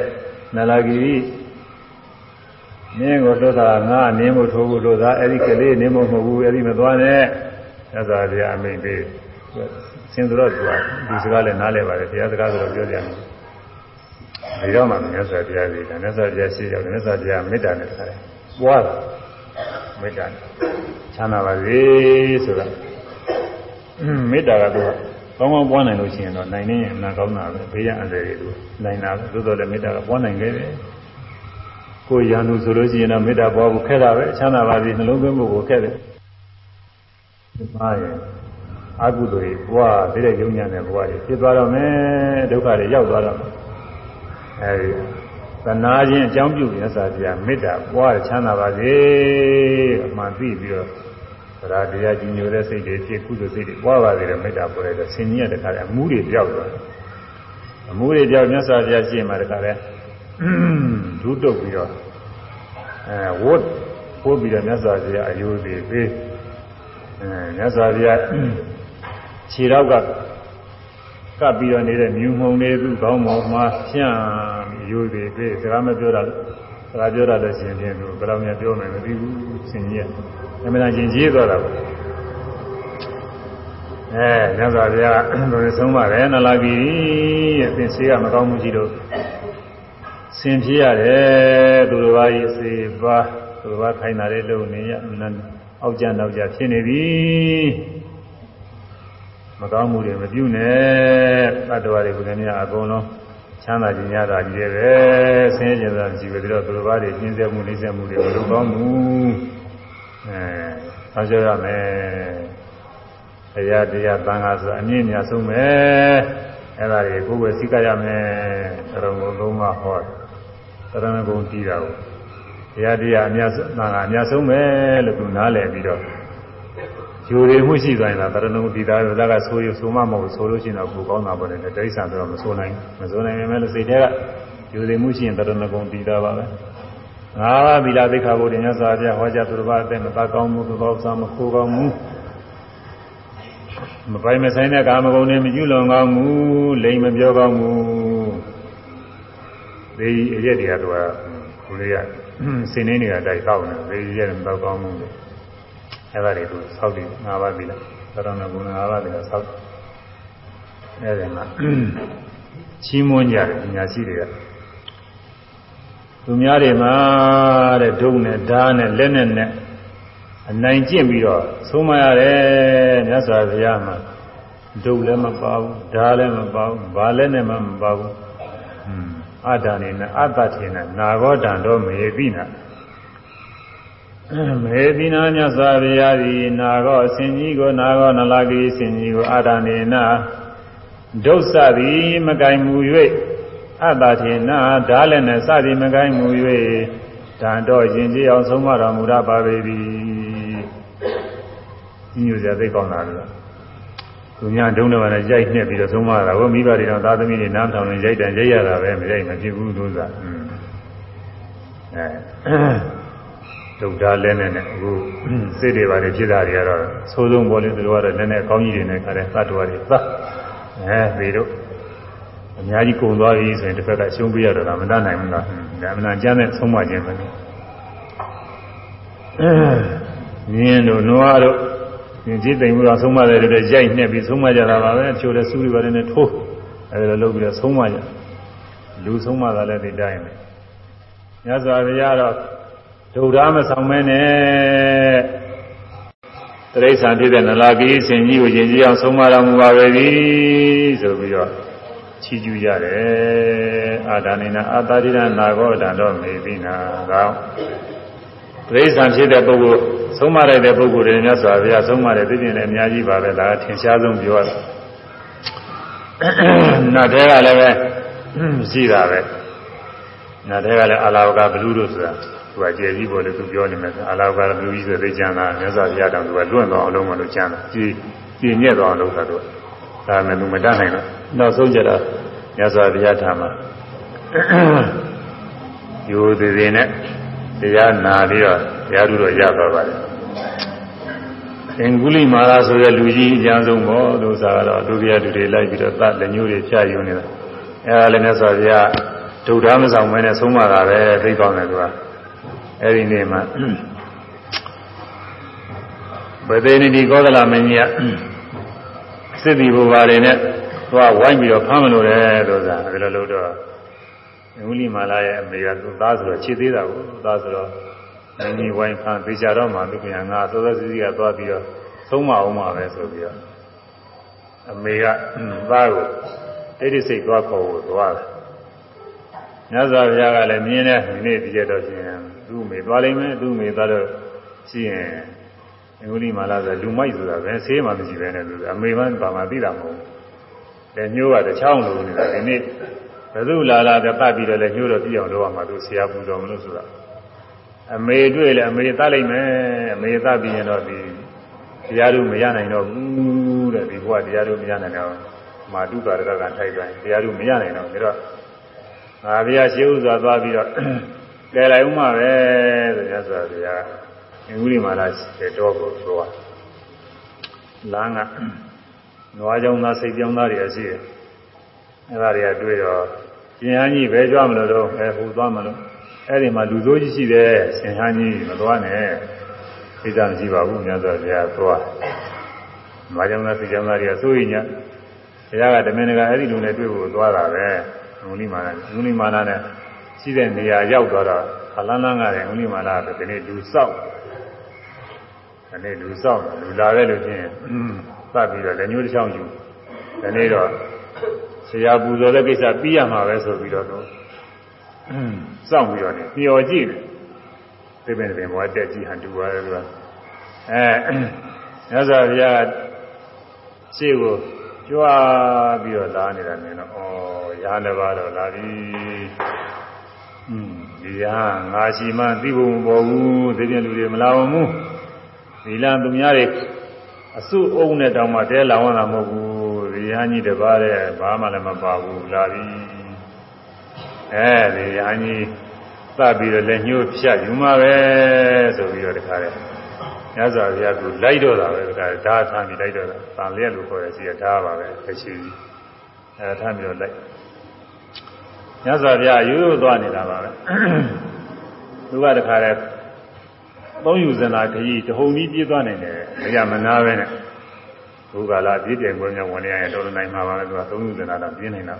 နလာဂီနင်းကိုတို့တာငါနင်းဖို့ထိုးဖို့လို့သာအဲ့ဒီကလေးနင်းဖို့မဟုတ်ဘူးအဲ့ဒီမသွားနဲ့မြတ်စွာဘုရားအမိန့်ပေးဆင်တော်သူကဒီစကားလည်းနားလဲပါတယ်ဘုရားစကားဆိုတော့ပြောကြတယ် ဒီတော့မှမြတ်စွာဘုရားကြီးမြတ်စွာဘုရားရှိရောက်မြတ်စွာဘုရားမေတ္တာနဲ့တခါလဲပွားတာမေတ္တာချမ်းသာပါစေဆိုတာမေတ္တာကတော့ကောင်းကောင်းပွားနိုင်လို့ရှိရင်တော့နိုင်နေရင်အနာကောင်းတာပဲဘေးရန်အန္တရာယ်တွေနိုင်တာပဲသို့တော်လည်းမေတ္တာကပွားနိုင်ခဲ့တယ်ကိုယ်ရန်သူဆိုလို့ရှိရင်တော့မေတ္တာပွားဖို့ခက်တာပဲချမ်းသာပါစေနှလုံးသွင်းဖို့ကိုခက်တယ်ဒီမှာရင်အကုသိုလ်တွေပွားသေးတဲ့ယုံညာနဲ့ပွားတွေဖြစ်သွားတော့မယ်ဒုက္ခတွေရောက်သွားတော့မယ် အဲဒီသနာခြင်းအကြောင်းပြုပြီးသစ္စာတရားမေတ္တာပွားချမ်းသာပါစေအမှန်သိပြီးတော့သရတရားကြီးညိုတဲ့စိတ်တွေဖြစ်ကုသိုလ်စိတ်တွေပွားပါစေတဲ့မေတ္တာပေါ်လိုက်တော့ဆင်ကြီးရတဲ့ခါကျအမှုတွေပြောက်သွားတယ်အမှုတွေပြောက်မြတ်စွာဘုရားရှင်းမှာတခါလဲဒုတုတ်ပြီးတော့အဲဝတ်ပို့ပြီးတော့မြတ်စွာဘုရားအယုဒိပေးအဲမြတ်စွာဘုရားခြေတော့ကကပ်ပြီးတော့နေတဲ့မြူမှုံတွေသူ့ကောင်းမောင်မှာဖြန့် ပြီးယူပြီးပေးစကားမပြောတာစကားပြောတာလည်းရှင်ဖြင့်သူဘယ်လောက်များပြောမယ်မသိဘူးဆင်ကြီးအမှန်တန်ရှင်ကြီးသွားတာပေါ့အဲမြတ်စွာဘုရားတို့ဆုံးပါတယ်နလာဂီရဲ့သင်ဆေးကမကောင်းမှုကြီးတော့ဆင်ပြေးရတယ်သူတော်ဘာကြီးစေပါသူတော်ဘာခိုင်းတာလေးလုပ်နေရအောက်ကြနောက်ကြဖြစ်နေပြီမကောင်းမှုတွေမပြုနဲ့တတ္တဝါတွေကလည်းများအကုန်လုံး ချမ်းသာခြင်းရတာကြီးရဲ့ပဲဆင်းရဲခြင်းသာမရှိပဲပြီးတော့သူတော်ဘာတွေကျင့်စေမှုနှိမ့်ဆက်မှုတွေမလုပ်ကောင်းဘူးအဲဆောင်းကြရမယ်တရားတရားသံဃာဆိုအမြင့်မြတ်ဆုံးပဲအဲ့ဒါတွေကိုယ်ပဲစိတ်ကရမယ်သရုံလုံးလုံးမဟောသရဏဂုံတည်တာကိုတရားတရားအမြတ်သံဃာအမြတ်ဆုံးပဲလို့သူနားလည်ပြီးတော့ ယူရမှုရှိသွားရင်လားတရဏုဒီသားရကဆိုရဆိုမှမဟုတ်ဆိုလို့ရှိရင်တော့ကိုကောင်းတာပေါ့လေတိဋ္ဌာန်ဆိုတော့မဆိုနိုင်မဆိုနိုင်ပေမဲ့လို့စိတ်ထဲကယူရမှုရှိရင်တရဏဂုံဒီသားပါပဲငါးပါးဗီလာသိက္ခာပုဒ်ညစာပြဟောကြားသူတော်ဘာအတဲ့မသားကောင်းမှုသဘောစားမခိုးကောင်းမှုမပိုင်မဆိုင်တဲ့ကာမဂုဏ်တွေမကျူးလွန်ကောင်းမှုလိမ်မပြောကောင်းမှုဒီအရက်တွေကတော့ကိုလေးကစင်းနေနေတာတိုက်တောက်နေဒီရက်မတော့ကောင်းမှု အဲ့ဒါတွေသူဆောက်ပြီး၅ပါးပြီလားသရဏဂုဏ၅ပါးတွေကဆောက်အဲ့ဒါမှာချီးမွမ်းကြတယ်ပညာရှိတွေကသူများတွေမှာတဲ့ဒုံနဲ့ဓာတ်နဲ့လက်နဲ့နဲ့အနိုင်ကျင့်ပြီးတော့ဆုံးမရတယ်မြတ်စွာဘုရားမှာဒုံလည်းမပါဘူးဓာတ်လည်းမပါဘူးဘာလည်းနဲ့မှမပါဘူးအတ္တနေနဲ့အတ္တထေနဲ့နာဂောတံတော့မေပိနာ မေတိနာမြတ်စွာဘုရားသည်နာဂောအစဉ်ကြီးကိုနာဂောနလာကိအစဉ်ကြီးကိုအာရဏေနာဒုစသည်မကင်မူ၍အတ္တထေနာဓာလည်းနဲ့စသည်မကင်မူ၍တန်တော့ရင်ကြီးအောင်ဆုံးမတော်မူရပါပေသည်။ညိုစရာသိကောင်းတာလို့သူများဒုံးတော့လည်းရိုက်နှက်ပြီးတော့သုံးမတာကိုမိဘတွေတော့သာသမီတွေနားထောင်နေရိုက်တယ်ရိုက်ရတာပဲမရိုက်မဖြစ်ဘူးလို့ဆိုတာအဲ ဒုက္ခလဲနဲ့နဲ့အခုစိတ်တွေပါလေဖြစ်တာတွေကတော့သိုးဆုံးပေါ်လေသူတို့ကတော့လည်းနဲ့အကောင်းကြီးတွေနဲ့ခါတဲ့သတ္တဝါတွေသတ်အဲဒီတို့အများကြီးကုံသွားပြီဆိုရင်တစ်ဖက်ကရှုံးပြရတော့တာမတတ်နိုင်ဘူးလားဒါအမှန်ကျမ်းနဲ့ဆုံးမခြင်းပဲမြင်းတို့နွားတို့ဉာဏ်ကြီးတိမ်မှုတော့ဆုံးမတယ်တဲ့ရိုက်နှက်ပြီးဆုံးမကြတာပါပဲချိုးတဲ့စူးတွေပါတယ်နဲ့ထိုးအဲဒါလုပ်ပြီးတော့ဆုံးမကြလူဆုံးမတာလည်းဒီတိုင်းပဲမြတ်စွာဘုရားတော့ ဒုဒ္ဓမဆောင်မဲနဲ့တရိစ္ဆာန်ဖြစ်တဲ့နလာကိစင်ကြီးကိုယဉ်ကျေးအောင်ဆုံးမတော်မူပါပဲသည်ဆိုပြီးတော့ချီးကျူးကြတယ်အာဒါနိနာအာတာရိရနာဂောတံတော့မေပိနာကောင်းတရိစ္ဆာန်ဖြစ်တဲ့ပုဂ္ဂိုလ်ဆုံးမလိုက်တဲ့ပုဂ္ဂိုလ်တွေမြတ်စွာဘုရားဆုံးမတယ်သိကျင်လည်းအများကြီးပါပဲဒါထင်ရှားဆုံးပြောတာနတ်တွေကလည်းပဲရှိတာပဲနတ်တွေကလည်းအလာဝကဘလူတို့ဆိုတာ သူကကျေကြီးပေါ်လို့သူပြောနေမယ်အလာဝကဘလူကြီးဆိုသိကြတာမြတ်စွာဘုရားတောင်သူကလွန့်တော်အောင်လုံးမလို့ကြမ်းတာကြည်ကြည်ညက်တော်အောင်လုပ်တာသူကဒါမှမဟုတ်မတတ်နိုင်တော့နောက်ဆုံးကြတော့မြတ်စွာဘုရားထာမှာယူသေးသေးနဲ့တရားနာပြီးတော့တရားသူတော့ရသွားပါတယ်အင်္ဂုလိမာလာဆိုတဲ့လူကြီးအကျမ်းဆုံးပေါ့လို့ဆိုတော့လူပြလူတွေလိုက်ပြီးတော့သတ်လက်ညှိုးတွေဖြတ်ယူနေတာအဲဒါလည်းမြတ်စွာဘုရားဒုဒ္ဓမဆောင်မဲနဲ့ဆုံးမတာပဲသိကောင်းတယ်သူက အဲ့ဒီနေ့မှာဘယ်သေးနေဒီကောသလမင်းကြီးကစစ်တီဘူပါတွေနဲ့သွားဝိုင်းပြီးတော့ဖမ်းမလို့တယ်ဆိုတာဒါလိုလို့တော့အင်္ဂုလိမာလာရဲ့အမေကသူသားဆိုတော့ခြေသေးတာကိုသားဆိုတော့မင်းကြီးဝိုင်းဖမ်းသိကြတော့မှသူကငါသောသောစီစီကသွားပြီးတော့သုံးမအောင်ပါပဲဆိုပြီးတော့အမေကသားကိုတိတိစိတ်သွားခေါ်ဖို့သွားတယ်မြတ်စွာဘုရားကလည်းမြင်တဲ့ဒီနေ့ဒီရက်တော့ရှင် သူ့မေသွားလိမ့်မယ်သူ့မေသွားတော့ရှိရင်အင်္ဂုလိမာလာဆိုလူမိုက်ဆိုတာပဲဆေးမှမရှိပဲနဲ့သူအမေမှပါမှသိတာမဟုတ်ဘူး။လက်ညှိုးကတချောင်းလိုနေတာဒီနေ့ဘယ်သူလာလာကပတ်ပြီးတော့လက်ညှိုးတော့ပြအောင်လုပ်ရမှာသူဆရာပူတော်မလို့ဆိုတာအမေတွေ့လေအမေသတ်လိုက်မယ်အမေသတ်ပြီးရင်တော့ဒီတရားတို့မရနိုင်တော့ဘူးတဲ့ဒီဘုရားတရားတို့မရနိုင်တော့မာတုကာရကကထိုက်ပြန်တရားတို့မရနိုင်တော့ဒါတော့ငါဘုရားရှေးဥစွာသွားပြီးတော့ ကဲလိုက်ဥမှာပဲဆိုရဆိုဘုရားအင်္ဂုလိမာလာတော့ကိုသွားလမ်းကနွားကြောင်သားစိတ်ကြောင်သားတွေအရှိတယ်အဲ့ဒါတွေကတွေ့တော့ရှင်ဟန်းကြီးပဲကြွမလို့တော့အဲဟိုသွားမလို့အဲ့ဒီမှာလူစိုးကြီးရှိတယ်ရှင်ဟန်းကြီးမသွားနဲ့သိတာမရှိပါဘူးမြတ်စွာဘုရားသွားနွားကြောင်သားစိတ်ကြောင်သားတွေကစိုးရင်ညဘုရားကဓမင်းကအဲ့ဒီလူနဲ့တွေ့ဖို့သွားတာပဲငုလိမာနငုလိမာနနဲ့ ရှိတဲ့နေရာရောက်သွားတော့ခလန်းလန်းကလည်းငုလိမာနကဒီနေ့လူဆောက်ဒီနေ့လူဆောက်လူလာတဲ့လူချင်းသတ်ပြီးတော့လက်ညှိုးတစ်ချောင်းယူဒီနေ့တော့ဆရာပူဇော်တဲ့ကိစ္စပြီးရမှာပဲဆိုပြီးတော့တော့စောင့်ပြီးတော့နေမျောကြည့်တယ်သိပင်ပင်ဘဝတက်ကြည့်ဟန်တူပါတယ်ကွာအဲမြတ်စွာဘုရားရှေ့ကိုကြွားပြီးတော့လာနေတာမြင်တော့ဩရာလည်းပါတော့လာပြီอืม ဒီဟာငါရှိမှသိဖို့မပေါ်ဘူးသိတဲ့လူတွေမလာဘူးဒီလန်သူများတွေအစုအုံနဲ့တောင်မှတဲလောင်ရတာမဟုတ်ဘူးဒီဟာကြီးတပါးတဲ့ဘာမှလည်းမပါဘူးလာပြီအဲဒီဟာကြီးသတ်ပြီးတော့လက်ညှိုးဖြတ်ယူမှာပဲဆိုပြီးတော့တခါလေညဇာဘုရားကလိုက်တော့တာပဲတခါဓာတ်ထမ်းပြီးလိုက်တော့တာတန်လျက်လို့ခေါ်ရစီဓာတ်ပါပဲအရှိကြီးအဲထမ်းပြီးတော့လိုက် ညဇာဘုရားရိုးရိုးသွားနေတာပါပဲသူကတခါလေသုံးယူဇနာခကြီးတဟုန်ကြီးပြေးသွားနိုင်တယ်မရမနာပဲနဲ့ဘုရားလာပြည့်တယ်ကိုမြဝင်ရရင်တော်တော်နိုင်မှာပါပဲသူကသုံးယူဇနာတော့ပြင်းနေတာ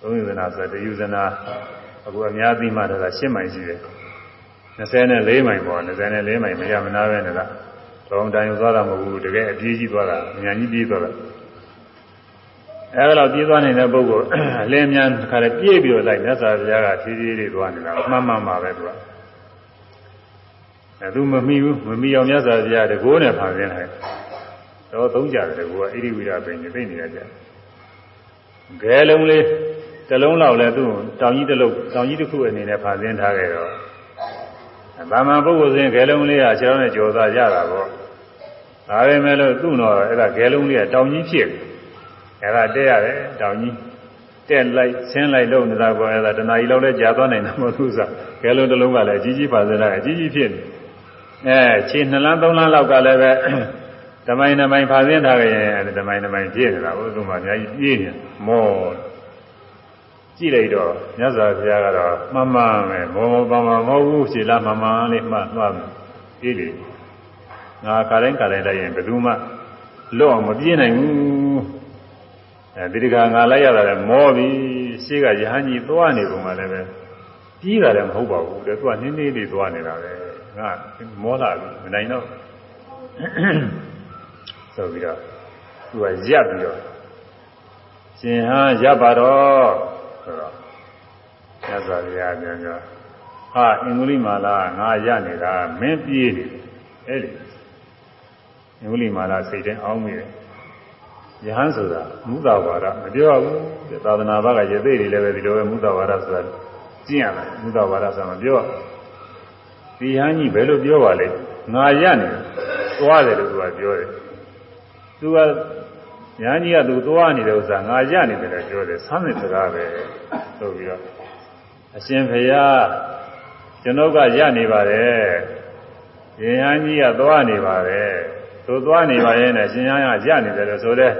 သုံးယူဇနာဆိုတယူဇနာအခုအများသိမှတော့ရှင်းမှန်ရှိတယ်24မိုင်ပေါ့24မိုင်မရမနာပဲနဲ့လားတောင်တန်ယူသွားတာမဟုတ်ဘူးတကယ်အပြေးကြီးသွားတာအများကြီးပြေးသွားတာ အဲဒါတော့ပြေးသွားနေတဲ့ပုဂ္ဂိုလ်အလင်းများခါလည်းပြေးပြီးတော့လိုက်မြတ်စွာဘုရားကဖြည်းဖြည်းလေးသွားနေတာမှန်မှန်ပါပဲသူကအဲသူမမိဘူးမမိအောင်မြတ်စွာဘုရားတကိုးနဲ့ဖန်ဆင်းလိုက်တော့သုံးကြတယ်တကိုးကဣရိဝိရပင်နေသိနေရကြဂဲလုံးလေးတလုံးလောက်လဲသူ့တောင်ကြီးတစ်လုံးတောင်ကြီးတစ်ခုအနေနဲ့ဖန်ဆင်းထားခဲ့တော့ဗာမန်ပုဂ္ဂိုလ်စဉ်ဂဲလုံးလေးကခြေထောက်နဲ့ကြော်သားရတာပေါ့ဒါပဲမဲ့လို့သူ့တော့အဲ့ဒါဂဲလုံးလေးကတောင်ကြီးဖြစ် အဲ့ဒါတက်ရတယ်တောင်ကြီးတက်လိုက်ဆင်းလိုက်လို့နေတာကောအဲ့ဒါတဏှာကြီးလောက်လဲကြာသွားနိုင်တယ်မဟုတ်ဘူးဆိုကဲလုံးတစ်လုံးကလည်းအကြီးကြီးပါစလားအကြီးကြီးဖြစ်နေအဲခြေနှစ်လမ်းသုံးလမ်းလောက်ကလည်းပဲဓမိုင်းဓမိုင်းဖာဆင်းထားကြရင်ဓမိုင်းဓမိုင်းပြည့်နေတာဘုသူမှအများကြီးပြည့်နေမောကြည့်လိုက်တော့မြတ်စွာဘုရားကတော့မှန်မှန်ပဲမောမောပါမမဟုတ်ဘူးခြေလားမှန်မှန်လေးမှတ်မှတ်ပြေးလေငါခါတိုင်းခါတိုင်းလိုက်ရင်ဘယ်သူမှလွတ်အောင်မပြေးနိုင်ဘူး အဲဒီတခါငါလိုက်ရတာလည်းမောပြီရှေ့ကရဟန်းကြီးသွားနေပုံကလည်းပဲပြေးတာလည်းမဟုတ်ပါဘူးတဲ့သူကနင်းနေလေးသွားနေတာပဲငါမောလာပြီမနိုင်တော့ဆိုပြီးတော့သူကရပ်ပြီးတော့ရှင်ဟန်ရပ်ပါတော့ဆိုတော့ညဇာရရပြန်ပြောဟာအင်္ဂလိမာလာငါရနေတာမင်းပြေးနေအဲ့လေအင်္ဂလိမာလာစိတ်ထဲအောင်းမိတယ် ယဟန်ဆိုတာမုဒ္ဒဝါဒမပြောဘူးသာသနာ့ဘကရသေးတွေလည်းပဲဒီလိုပဲမုဒ္ဒဝါဒဆိုတာကျင့်ရတယ်မုဒ္ဒဝါဒဆိုတာမပြောဒီဟန်ကြီးဘယ်လိုပြောပါလဲငါရနေသွားတယ်လို့သူကပြောတယ်သူကညာကြီးကသူသွားနေတဲ့ဥစ္စာငါရနေတယ်လို့ပြောတယ်ဆမ်းတဲ့စကားပဲဆိုပြီးတော့အရှင်ဖေယကျွန်ုပ်ကရနေပါတယ်ရှင်ဟန်ကြီးကသွားနေပါတယ်သူသွားနေပါရဲ့နဲ့ရှင်ဟန်ကရနေတယ်လို့ဆိုတဲ့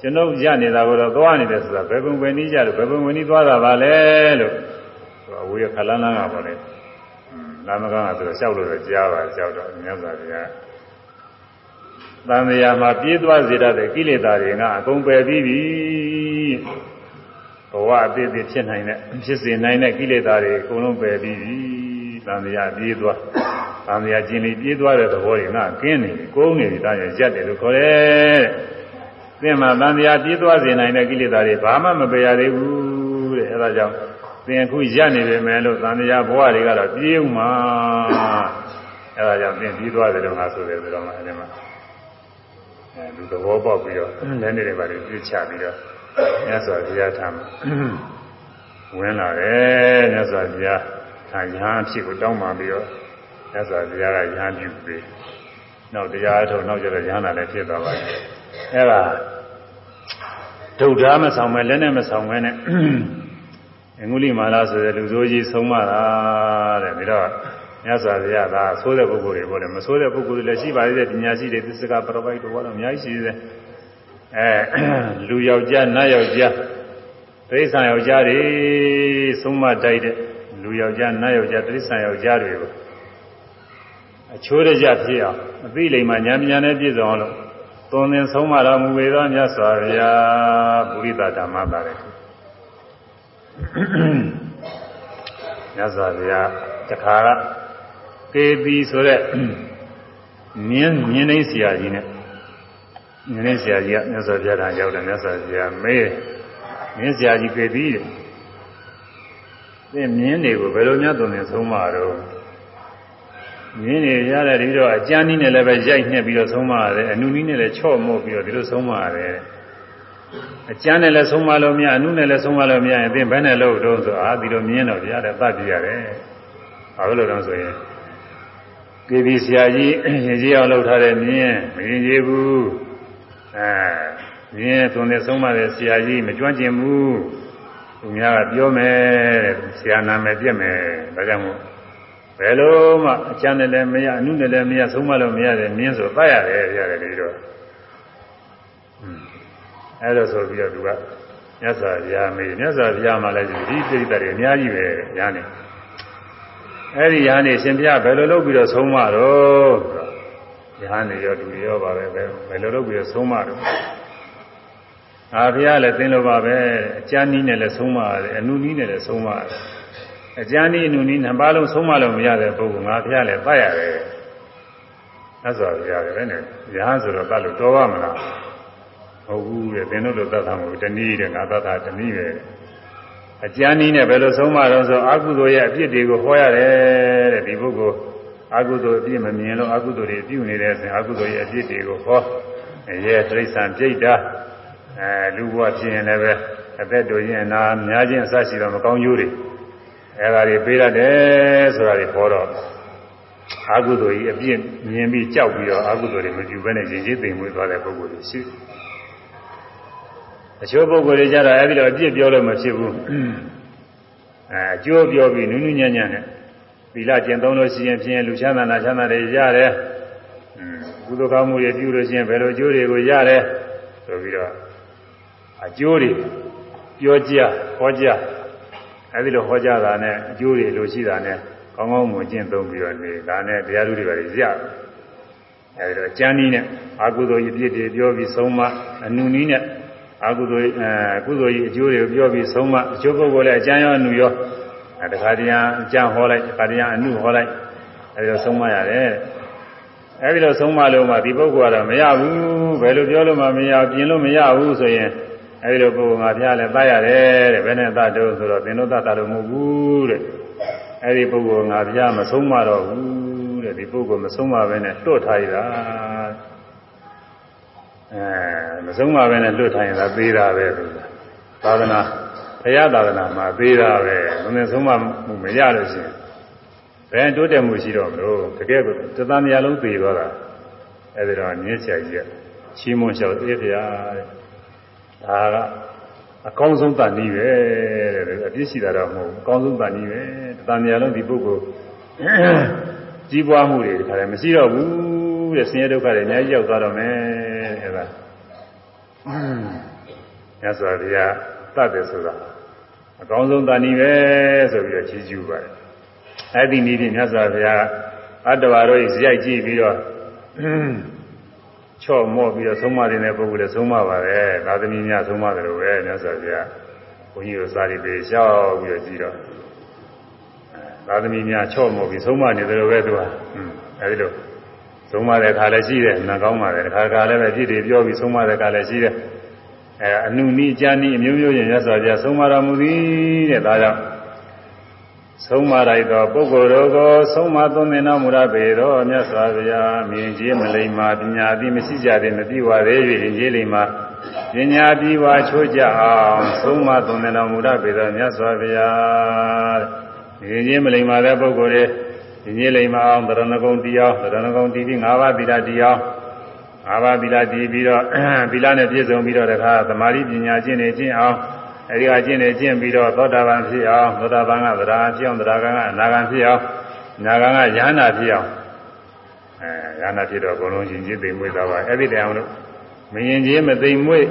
ကျွန်ုပ်ရနေတာကိုတော့သွားနေတယ်ဆိုတာဘယ်ပုံပဲနည်းကြလို့ဘယ်ပုံဝင်နည်းသွားတာပါလဲလို့သူအဝေးခလန်းလန်းကပေါ့လေလာမကန်းကသူလျှောက်လို့တော့ကြားပါလျှောက်တော့မြတ်စွာဘုရားသံဃာမှာပြေးသွားစေတတ်တဲ့ကိလေသာတွေကအကုန်ပယ်ပြီးပြီဘဝအသေးသေးဖြစ်နိုင်တဲ့ဖြစ်စေနိုင်တဲ့ကိလေသာတွေအကုန်လုံးပယ်ပြီးပြီသံဃာပြေးသွားသံဃာကျင်လီပြေးသွားတဲ့သဘောတွေငါကင်းနေပြီကုန်းနေပြီဒါကြောင့်ရက်တယ်လို့ခေါ်တယ် သင်မှာသံဃာပြေးသွားစေနိုင်တဲ့ကိလေသာတွေဘာမှမပယ်ရသေးဘူးတဲ့အဲဒါကြောင့်သင်အခုရက်နေပေမဲ့လို့သံဃာဘဝတွေကတော့ပြေးဦးမှာအဲဒါကြောင့်သင်ပြေးသွားတယ်လို့ငါဆိုတယ်ဆိုတော့မှအဲဒီမှာအဲလူသဘောပေါက်ပြီးတော့လည်းနေတယ်ပါလေပြစ်ချပြီးတော့မြတ်စွာဘုရားထံဝင်လာတယ်မြတ်စွာဘုရားထာယဟန်ဖြစ်ကိုတောင်းပန်ပြီးတော့မြတ်စွာဘုရားကယဟန်ပြုပြီးနောက်တရားထုံနောက်ကျတော့ယဟန်လာလည်းဖြစ်သွားပါတယ်အဲဒါ ဒုဒ္ဓမဆောင်မဲ့လက်နဲ့မဆောင်မဲ့နဲ့အင်္ဂုလိမာလာဆိုတဲ့လူဆိုးကြီးဆုံးမတာတဲ့ပြီးတော့မြတ်စွာဘုရားကဆိုးတဲ့ပုဂ္ဂိုလ်တွေပေါ့လေမဆိုးတဲ့ပုဂ္ဂိုလ်တွေလည်းရှိပါသေးတယ်ပညာရှိတွေသစ္စကပရပိုက်တို့ဘောတော့အများကြီးရှိသေးတယ်အဲလူယောက်ျားနတ်ယောက်ျားတိရစ္ဆာန်ယောက်ျားတွေဆုံးမတိုက်တဲ့လူယောက်ျားနတ်ယောက်ျားတိရစ္ဆာန်ယောက်ျားတွေကိုအချိုးရကြဖြစ်အောင်အသိလိမ္မာဉာဏ်ပညာနဲ့ပြည့်စုံအောင်လို့ သွန်သင်ဆုံးမတော်မူပေသောမြတ်စွာဘုရားပုရိသဓမ္မတာတဲ့မြတ်စွာဘုရားတခါကကေပီဆိုတဲ့မြင်းမြင်းသိဆရာကြီးနဲ့မြင်းသိဆရာကြီးကမြတ်စွာဘုရားထံရောက်တယ်မြတ်စွာဘုရားမေးမြင်းဆရာကြီးကေပီတဲ့သင်မြင်းတွေကိုဘယ်လိုများသွန်သင်ဆုံးမတော့ မြင်းတွေရတယ်ပြီးတော့အကျန်းနည်းနဲ့လည်းပဲရိုက်နှက်ပြီးတော့ဆုံးမရတယ်အနုနည်းနဲ့လည်းချော့မို့ပြီးတော့ဒီလိုဆုံးမရတယ်အကျန်းနဲ့လည်းဆုံးမလို့မရအနုနဲ့လည်းဆုံးမလို့မရရင်သင်ဘယ်နဲ့လို့တော့ဆိုအာဒီလိုမြင်းတော့ပြရတယ်တတ်ပြရတယ်ဘာလို့လို့တော့ဆိုရင်ကေဒီဆရာကြီးရင်ကြီးအောင်လုပ်ထားတဲ့မြင်းမရင်ကြီးဘူးအဲမြင်းသွန်တဲ့ဆုံးမတဲ့ဆရာကြီးမကြွန့်ကျင်ဘူးသူများကပြောမယ်ဆရာနာမယ်ပြက်မယ်ဒါကြောင့်မို့ ဘယ်လိုမှအချမ်းနဲ့လည်းမရအနုနဲ့လည်းမရဆုံးမလို့မရတယ်မြင်းဆိုတတ်ရတယ်ရတယ်ပြီးတော့အဲလိုဆိုပြီးတော့သူကမြတ်စွာဘုရားမေးမြတ်စွာဘုရားမှလည်းဒီပြိတ္တတွေအများကြီးပဲညာနေအဲ့ဒီညာနေရှင်ဘုရားဘယ်လိုလုပ်ပြီးတော့ဆုံးမတော့ညာနေရောသူရောပါပဲဘယ်လိုလုပ်ပြီးတော့ဆုံးမတော့အာဘုရားလည်းသင်လိုပါပဲအကျမ်းနည်းနဲ့လည်းဆုံးမရတယ်အနုနည်းနဲ့လည်းဆုံးမရတယ် အကျမ်းနည်းအနုနည်းနှစ်ပါးလုံးဆုံးမလို့မရတဲ့ပုဂ္ဂိုလ်ငါဘုရားလည်းတတ်ရတယ်အဲ့ဆိုဘုရားလည်းနဲ့ညာဆိုတော့တတ်လို့တော်ပါမလားဟုတ်ဘူးတဲ့သင်တို့လိုသတ်တာမဟုတ်တနည်းတဲ့ငါသတ်တာတနည်းပဲအကျမ်းနည်းနဲ့ဘယ်လိုဆုံးမတော့ဆိုအကုသိုလ်ရဲ့အပြစ်တွေကိုဟောရတယ်တဲ့ဒီပုဂ္ဂိုလ်အကုသိုလ်အပြစ်မမြင်လို့အကုသိုလ်တွေပြုနေတဲ့အစဉ်အကုသိုလ်ရဲ့အပြစ်တွေကိုဟောရဲတိရစ္ဆာန်ပြိတ္တာအဲလူဘဝဖြစ်ရင်လည်းပဲအသက်တို့ရင်နာများခြင်းအစရှိတော့မကောင်းကျိုးတွေ အဲဒါတွေပေးရတယ်ဆိုတာတွေဟောတော့အာဟုသိုလ်ကြီးအပြည့်မြင်ပြီးကြောက်ပြီးတော့အာဟုသိုလ်တွေမကြည့်ဘဲနဲ့ရင်ကြီးသိမ်မွေးသွားတဲ့ပုဂ္ဂိုလ်တွေရှိတယ်အချို့ပုဂ္ဂိုလ်တွေကြတော့အဲဒီလိုအပြည့်ပြောလို့မဖြစ်ဘူးအဲအကျိုးပြောပြီးနုနုညံ့ညံ့နဲ့သီလကျင့်သုံးလို့ရှိရင်ဖြင့်လူချမ်းသာနာချမ်းသာတွေရတယ်ကုသိုလ်ကောင်းမှုတွေပြုလို့ရှိရင်ဘယ်လိုအကျိုးတွေကိုရတယ်ဆိုပြီးတော့အကျိုးတွေပြောကြဟောကြ အဲဒီလိုဟောကြတာနဲ့အကျိုးတွေလိုရှိတာနဲ့ကောင်းကောင်းမွန်ကျင့်သုံးပြီးတော့နေဒါနဲ့တရားဓုတွေပါရရအဲဒီတော့ကျမ်းနည်းနဲ့အာဟုသိုလ်ကြီးပြည့်တွေပြောပြီးဆုံးမအနုနည်းနဲ့အာဟုသိုလ်အဲကုသိုလ်ကြီးအကျိုးတွေကိုပြောပြီးဆုံးမအကျိုးပုဂ္ဂိုလ်လည်းအကျမ်းရောအနုရောအဲတခါတည်းအကျမ်းဟောလိုက်တခါတည်းအနုဟောလိုက်အဲဒီတော့ဆုံးမရတယ်အဲဒီလိုဆုံးမလို့မှဒီပုဂ္ဂိုလ်ကတော့မရဘူးဘယ်လိုပြောလို့မှမရပြင်လို့မရဘူးဆိုရင် အဲဒီလိုပုဂ္ဂိုလ်ငါဖျားလဲတတ်ရတယ်တဲ့ဘယ်နဲ့တတ်တော့ဆိုတော့သင်တို့တတ်တာလို့မဟုတ်ဘူးတဲ့အဲဒီပုဂ္ဂိုလ်ငါဖျားမဆုံးမတော့ဘူးတဲ့ဒီပုဂ္ဂိုလ်မဆုံးမဘဲနဲ့လွတ်ထားရတာအဲမဆုံးမဘဲနဲ့လွတ်ထားရင်သာသေးတာပဲဆိုတာသာသနာဘုရားသာသနာမှာသေးတာပဲဘယ်နဲ့ဆုံးမမှုမရလို့ရှိရင်ဘယ်တိုးတက်မှုရှိတော့မလို့တကယ်ကိုတသံမြာလုံးသေသွားတာအဲဒီတော့မြင့်ဆရာကြီးကချီးမွမ်းလျှောက်အေးဖျားတဲ့ ဒါကအကောင်းဆုံးတန်ကြီးပဲတဲ့အပြစ်ရှိတာတော့မဟုတ်ဘူးအကောင်းဆုံးတန်ကြီးပဲတသံမြာလုံးဒီပုဂ္ဂိုလ်ကြီးပွားမှုတွေခါတယ်မရှိတော့ဘူးတဲ့ဆင်းရဲဒုက္ခတွေအများကြီးရောက်သွားတော့မယ်အဲဒါညစွာဘုရားတတ်တယ်ဆိုတာအကောင်းဆုံးတန်ကြီးပဲဆိုပြီးတော့ချီးကျူးပါတယ်အဲ့ဒီနည်းဖြင့်မြတ်စွာဘုရားအတ္တဝါတို့ဇရိုက်ကြည့်ပြီးတော့ ချော့မော့ပြီးတော့သုံးမတဲ့ပုဂ္ဂိုလ်လည်းသုံးမပါပဲသာသမီများသုံးမတယ်လို့ပဲမြတ်စွာဘုရားဘုန်းကြီးတို့စာရီပေလျှောက်ပြီးတော့ကြည့်တော့သာသမီများချော့မော့ပြီးသုံးမနေတယ်လို့ပဲသူကအဲဒီလိုသုံးမတဲ့ခါလည်းရှိတယ်နာကောင်းပါတယ်တခါခါလည်းပဲဖြစ်တယ်ပြောပြီးသုံးမတဲ့ခါလည်းရှိတယ်အဲအနုနီးအကြနီးအမျိုးမျိုးချင်းမြတ်စွာဘုရားသုံးမတော်မူသည်တဲ့ဒါကြောင့် ဆုံးမလိုက်သောပုဂ္ဂိုလ်တို့ကိုဆုံးမသွန်သင်တော်မူရပေသောမြတ်စွာဘုရားမြင်ကြီးမလိမ္မာပညာသည်မရှိကြသည်မပြီးဝသေး၍ရင်ကြီးလိမ္မာပညာပြီးဝါချိုးကြအောင်ဆုံးမသွန်သင်တော်မူရပေသောမြတ်စွာဘုရားမြင်ကြီးမလိမ္မာတဲ့ပုဂ္ဂိုလ်တွေရင်ကြီးလိမ္မာအောင်တရဏဂုံတရားတရဏဂုံတည်ပြီး၅ပါးသီလတရား၅ပါးသီလတည်ပြီးတော့သီလနဲ့ပြည့်စုံပြီးတော့တခါသမာဓိပညာကျင့်နေခြင်းအောင် အဲဒီကကျင့်နေကျင့်ပြီးတော့သောတာပန်ဖြစ်အောင်သောတာပန်ကသရဖြစ်အောင်သရကံကအနာဂံဖြစ်အောင်နာဂံကယန္နာဖြစ်အောင်အဲယန္နာဖြစ်တော့ဘုံလုံးရှင်ကြီးသိမ့်မွေးသွားပါအဲ့ဒီတိုင်အောင်လို့မရင်ကြီးမသိမ့်မွေး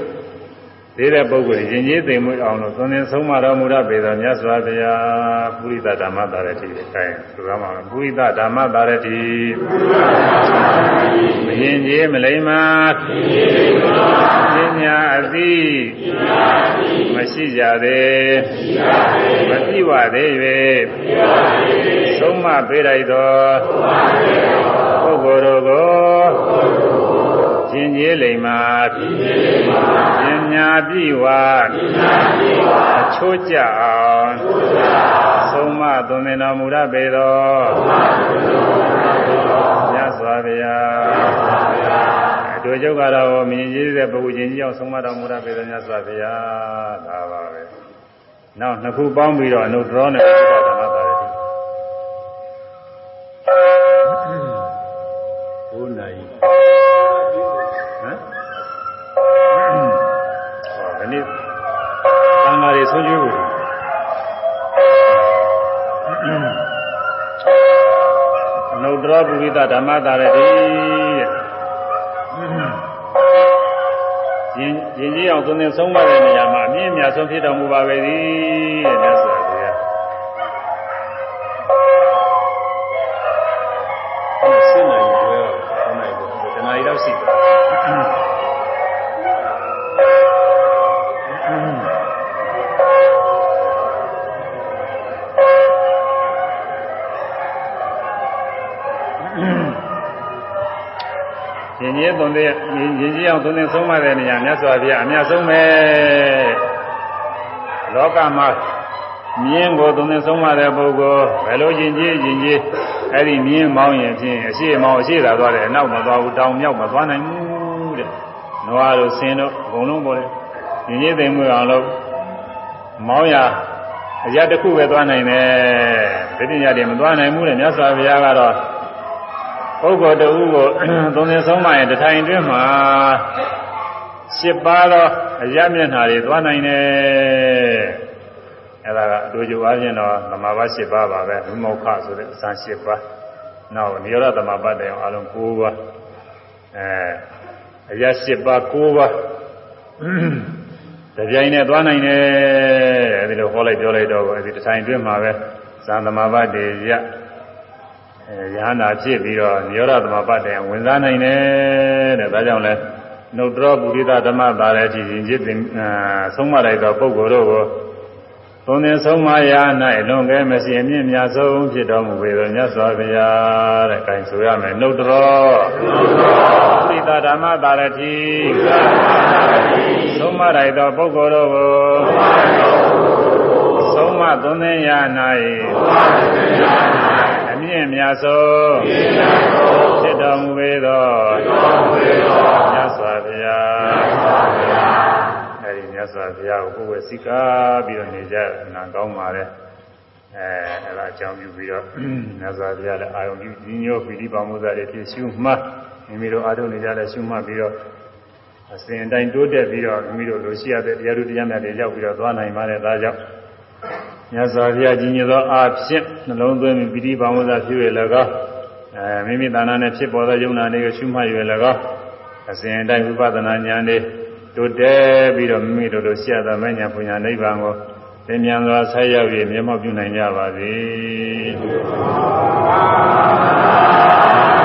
သေးတဲ့ပုဂ္ဂိုလ်ရင်ကြီးသိမ့်မွေးအောင်လို့သွန်သင်ဆုံးမတော်မူရပေသောမြတ်စွာဘုရားပုရိသဓမ္မတာရတိအဲဆိုရမှာပုရိသဓမ္မတာရတိမရင်ကြီးမလိမ္မာပညာအသိမရှိကြသေးမပြည့်ဝသေး၍ဆုံးမပေးလိုက်သောပုဂ္ဂိုလ်တို့ကိုရှ င်ကြီးလိမ္မာပညာပြည့်ဝအချိုးကြအောင်ဆုံးမသွန်သင်တော်မူရပေသောမြတ်စွာဘုရားတို့ကျုပ်ကတော့မြင်ကြီးတဲ့ပုဂ္ဂိုလ်ချင်းကြီးအောင်ဆုံးမတော်မူရပေသောမြတ်စွာဘုရားဒါပါပဲနောက်နှစ်ခုပေါင်းပြီးတော့အနုတ္တရောနဲ့ဓမ္မ ဓမ္မသာရတိတဲ့ရင်ရင်ကြီးအောင်သုံးသင်ဆုံးမတဲ့နေရာမှာအမြင့်အမြတ်ဆုံးဖြစ်တော်မူပါပဲသည်တဲ့ ရင်ကြီးသွန်တဲ့ရင်ကြီးအောင်သွန်တဲ့ဆုံးမတဲ့နေရာမြတ်စွာဘုရားအမြတ်ဆုံးပဲလောကမှာမြင်းကိုသွန်တဲ့ဆုံးမတဲ့ပုဂ္ဂိုလ်ဘယ်လိုရင်ကြီးရင်ကြီးအဲ့ဒီမြင်းမောင်းရင်ဖြင့်အရှိမောင်းအရှိသာသွားတယ်အနောက်မသွားဘူးတောင်မြောက်မသွားနိုင်ဘူးတဲ့နွားတို့ဆင်းတို့အကုန်လုံးပေါ်တယ်ရင်ကြီးသိမ်မွေးအောင်လို့မောင်းရအရာတစ်ခုပဲသွားနိုင်တယ်ဒီပညာတွေမသွားနိုင်ဘူးတဲ့မြတ်စွာဘုရားကတော့ ပုဂ္ဂိုလ်တဦးကိုသုံးသင်ဆုံးမရင်တထိုင်တွင်းမှာရှစ်ပါးသောအရမျက်နှာတွေသွားနိုင်တယ်အဲ့ဒါကအတူတူအားဖြင့်တော့သမာဘရှစ်ပါးပါပဲဝိမောက္ခဆိုတဲ့အစံရှစ်ပါးနောက်နိရောဓသမာပတ်တယ်အလုံး၉ပါးအဲအရရှစ်ပါး၉ပါးတပြိုင်နဲ့သွားနိုင်တယ်အဲဒီလိုဟောလိုက်ပြောလိုက်တော့အဲဒီတထိုင်တွင်းမှာပဲသံသမာပတ်တွေရအဲ ရဟနာဖြစ်ပြီးတော့နိရောဓသမပတ်တယ်ဝင်စားနိုင်တယ်တဲ့ဒါကြောင့်လဲနှုတ်တော်ပုရိသဓမ္မသာလည်းကြည်ရင်จิตဆုံးမလိုက်သောပုဂ္ဂိုလ်တို့ကိုသုံးသင်ဆုံးမရာ၌လွန်ကဲမရှိအမြင့်မြတ်ဆုံးဖြစ်တော်မူပေသောမြတ်စွာဘုရားတဲ့။အဲဆိုရမယ်နှုတ်တော်ပုရိသဓမ္မသာလည်းကြည်ဆုံးမလိုက်သောပုဂ္ဂိုလ်တို့ကိုဆုံးမသုံးသင်ရာ၌မြ င့်မြတ်ဆုံးဖြစ်တော်မူပေသောမြတ်စွာဘုရားအဲဒီမြတ်စွာဘုရားကိုကိုယ်ဝစိကားပြီးတော့နေကြနာကောင်းပါလေအဲအဲဒါအကြောင်းပြုပြီးတော့မြတ်စွာဘုရားလည်းအာယုန်ပြုညီညွတ်ပြီးဒီပါမှုစားတွေဖြစ်ရှုမှတ်မိမိတို့အာထုံနေကြလဲရှုမှတ်ပြီးတော့အစဉ်အတိုင်းတိုးတက်ပြီးတော့မိမိတို့လိုရှိရတဲ့တရားတို့တရားများတွေရောက်ပြီးတော့သွားနိုင်ပါလေဒါကြောင့် မြတ်စွာဘုရားကြီးညိုသောအာဖြင့်နှလုံးသွင်းပြီးပိဋိဘာဝစာပြုရ၎င်းအဲမိမိတဏှာနဲ့ဖြစ်ပေါ်သောယုံနာတွေကိုရှုမှတ်ရ၎င်းအစဉ်တိုင်းဝိပဿနာဉာဏ်တွေတိုးတက်ပြီးတော့မိမိတို့တို့ဆရာသမညာပညာနိဗ္ဗာန်ကိုသင်မြန်စွာဆက်ရောက်ပြီးမျက်မှောက်ပြုနိုင်ကြပါစေ။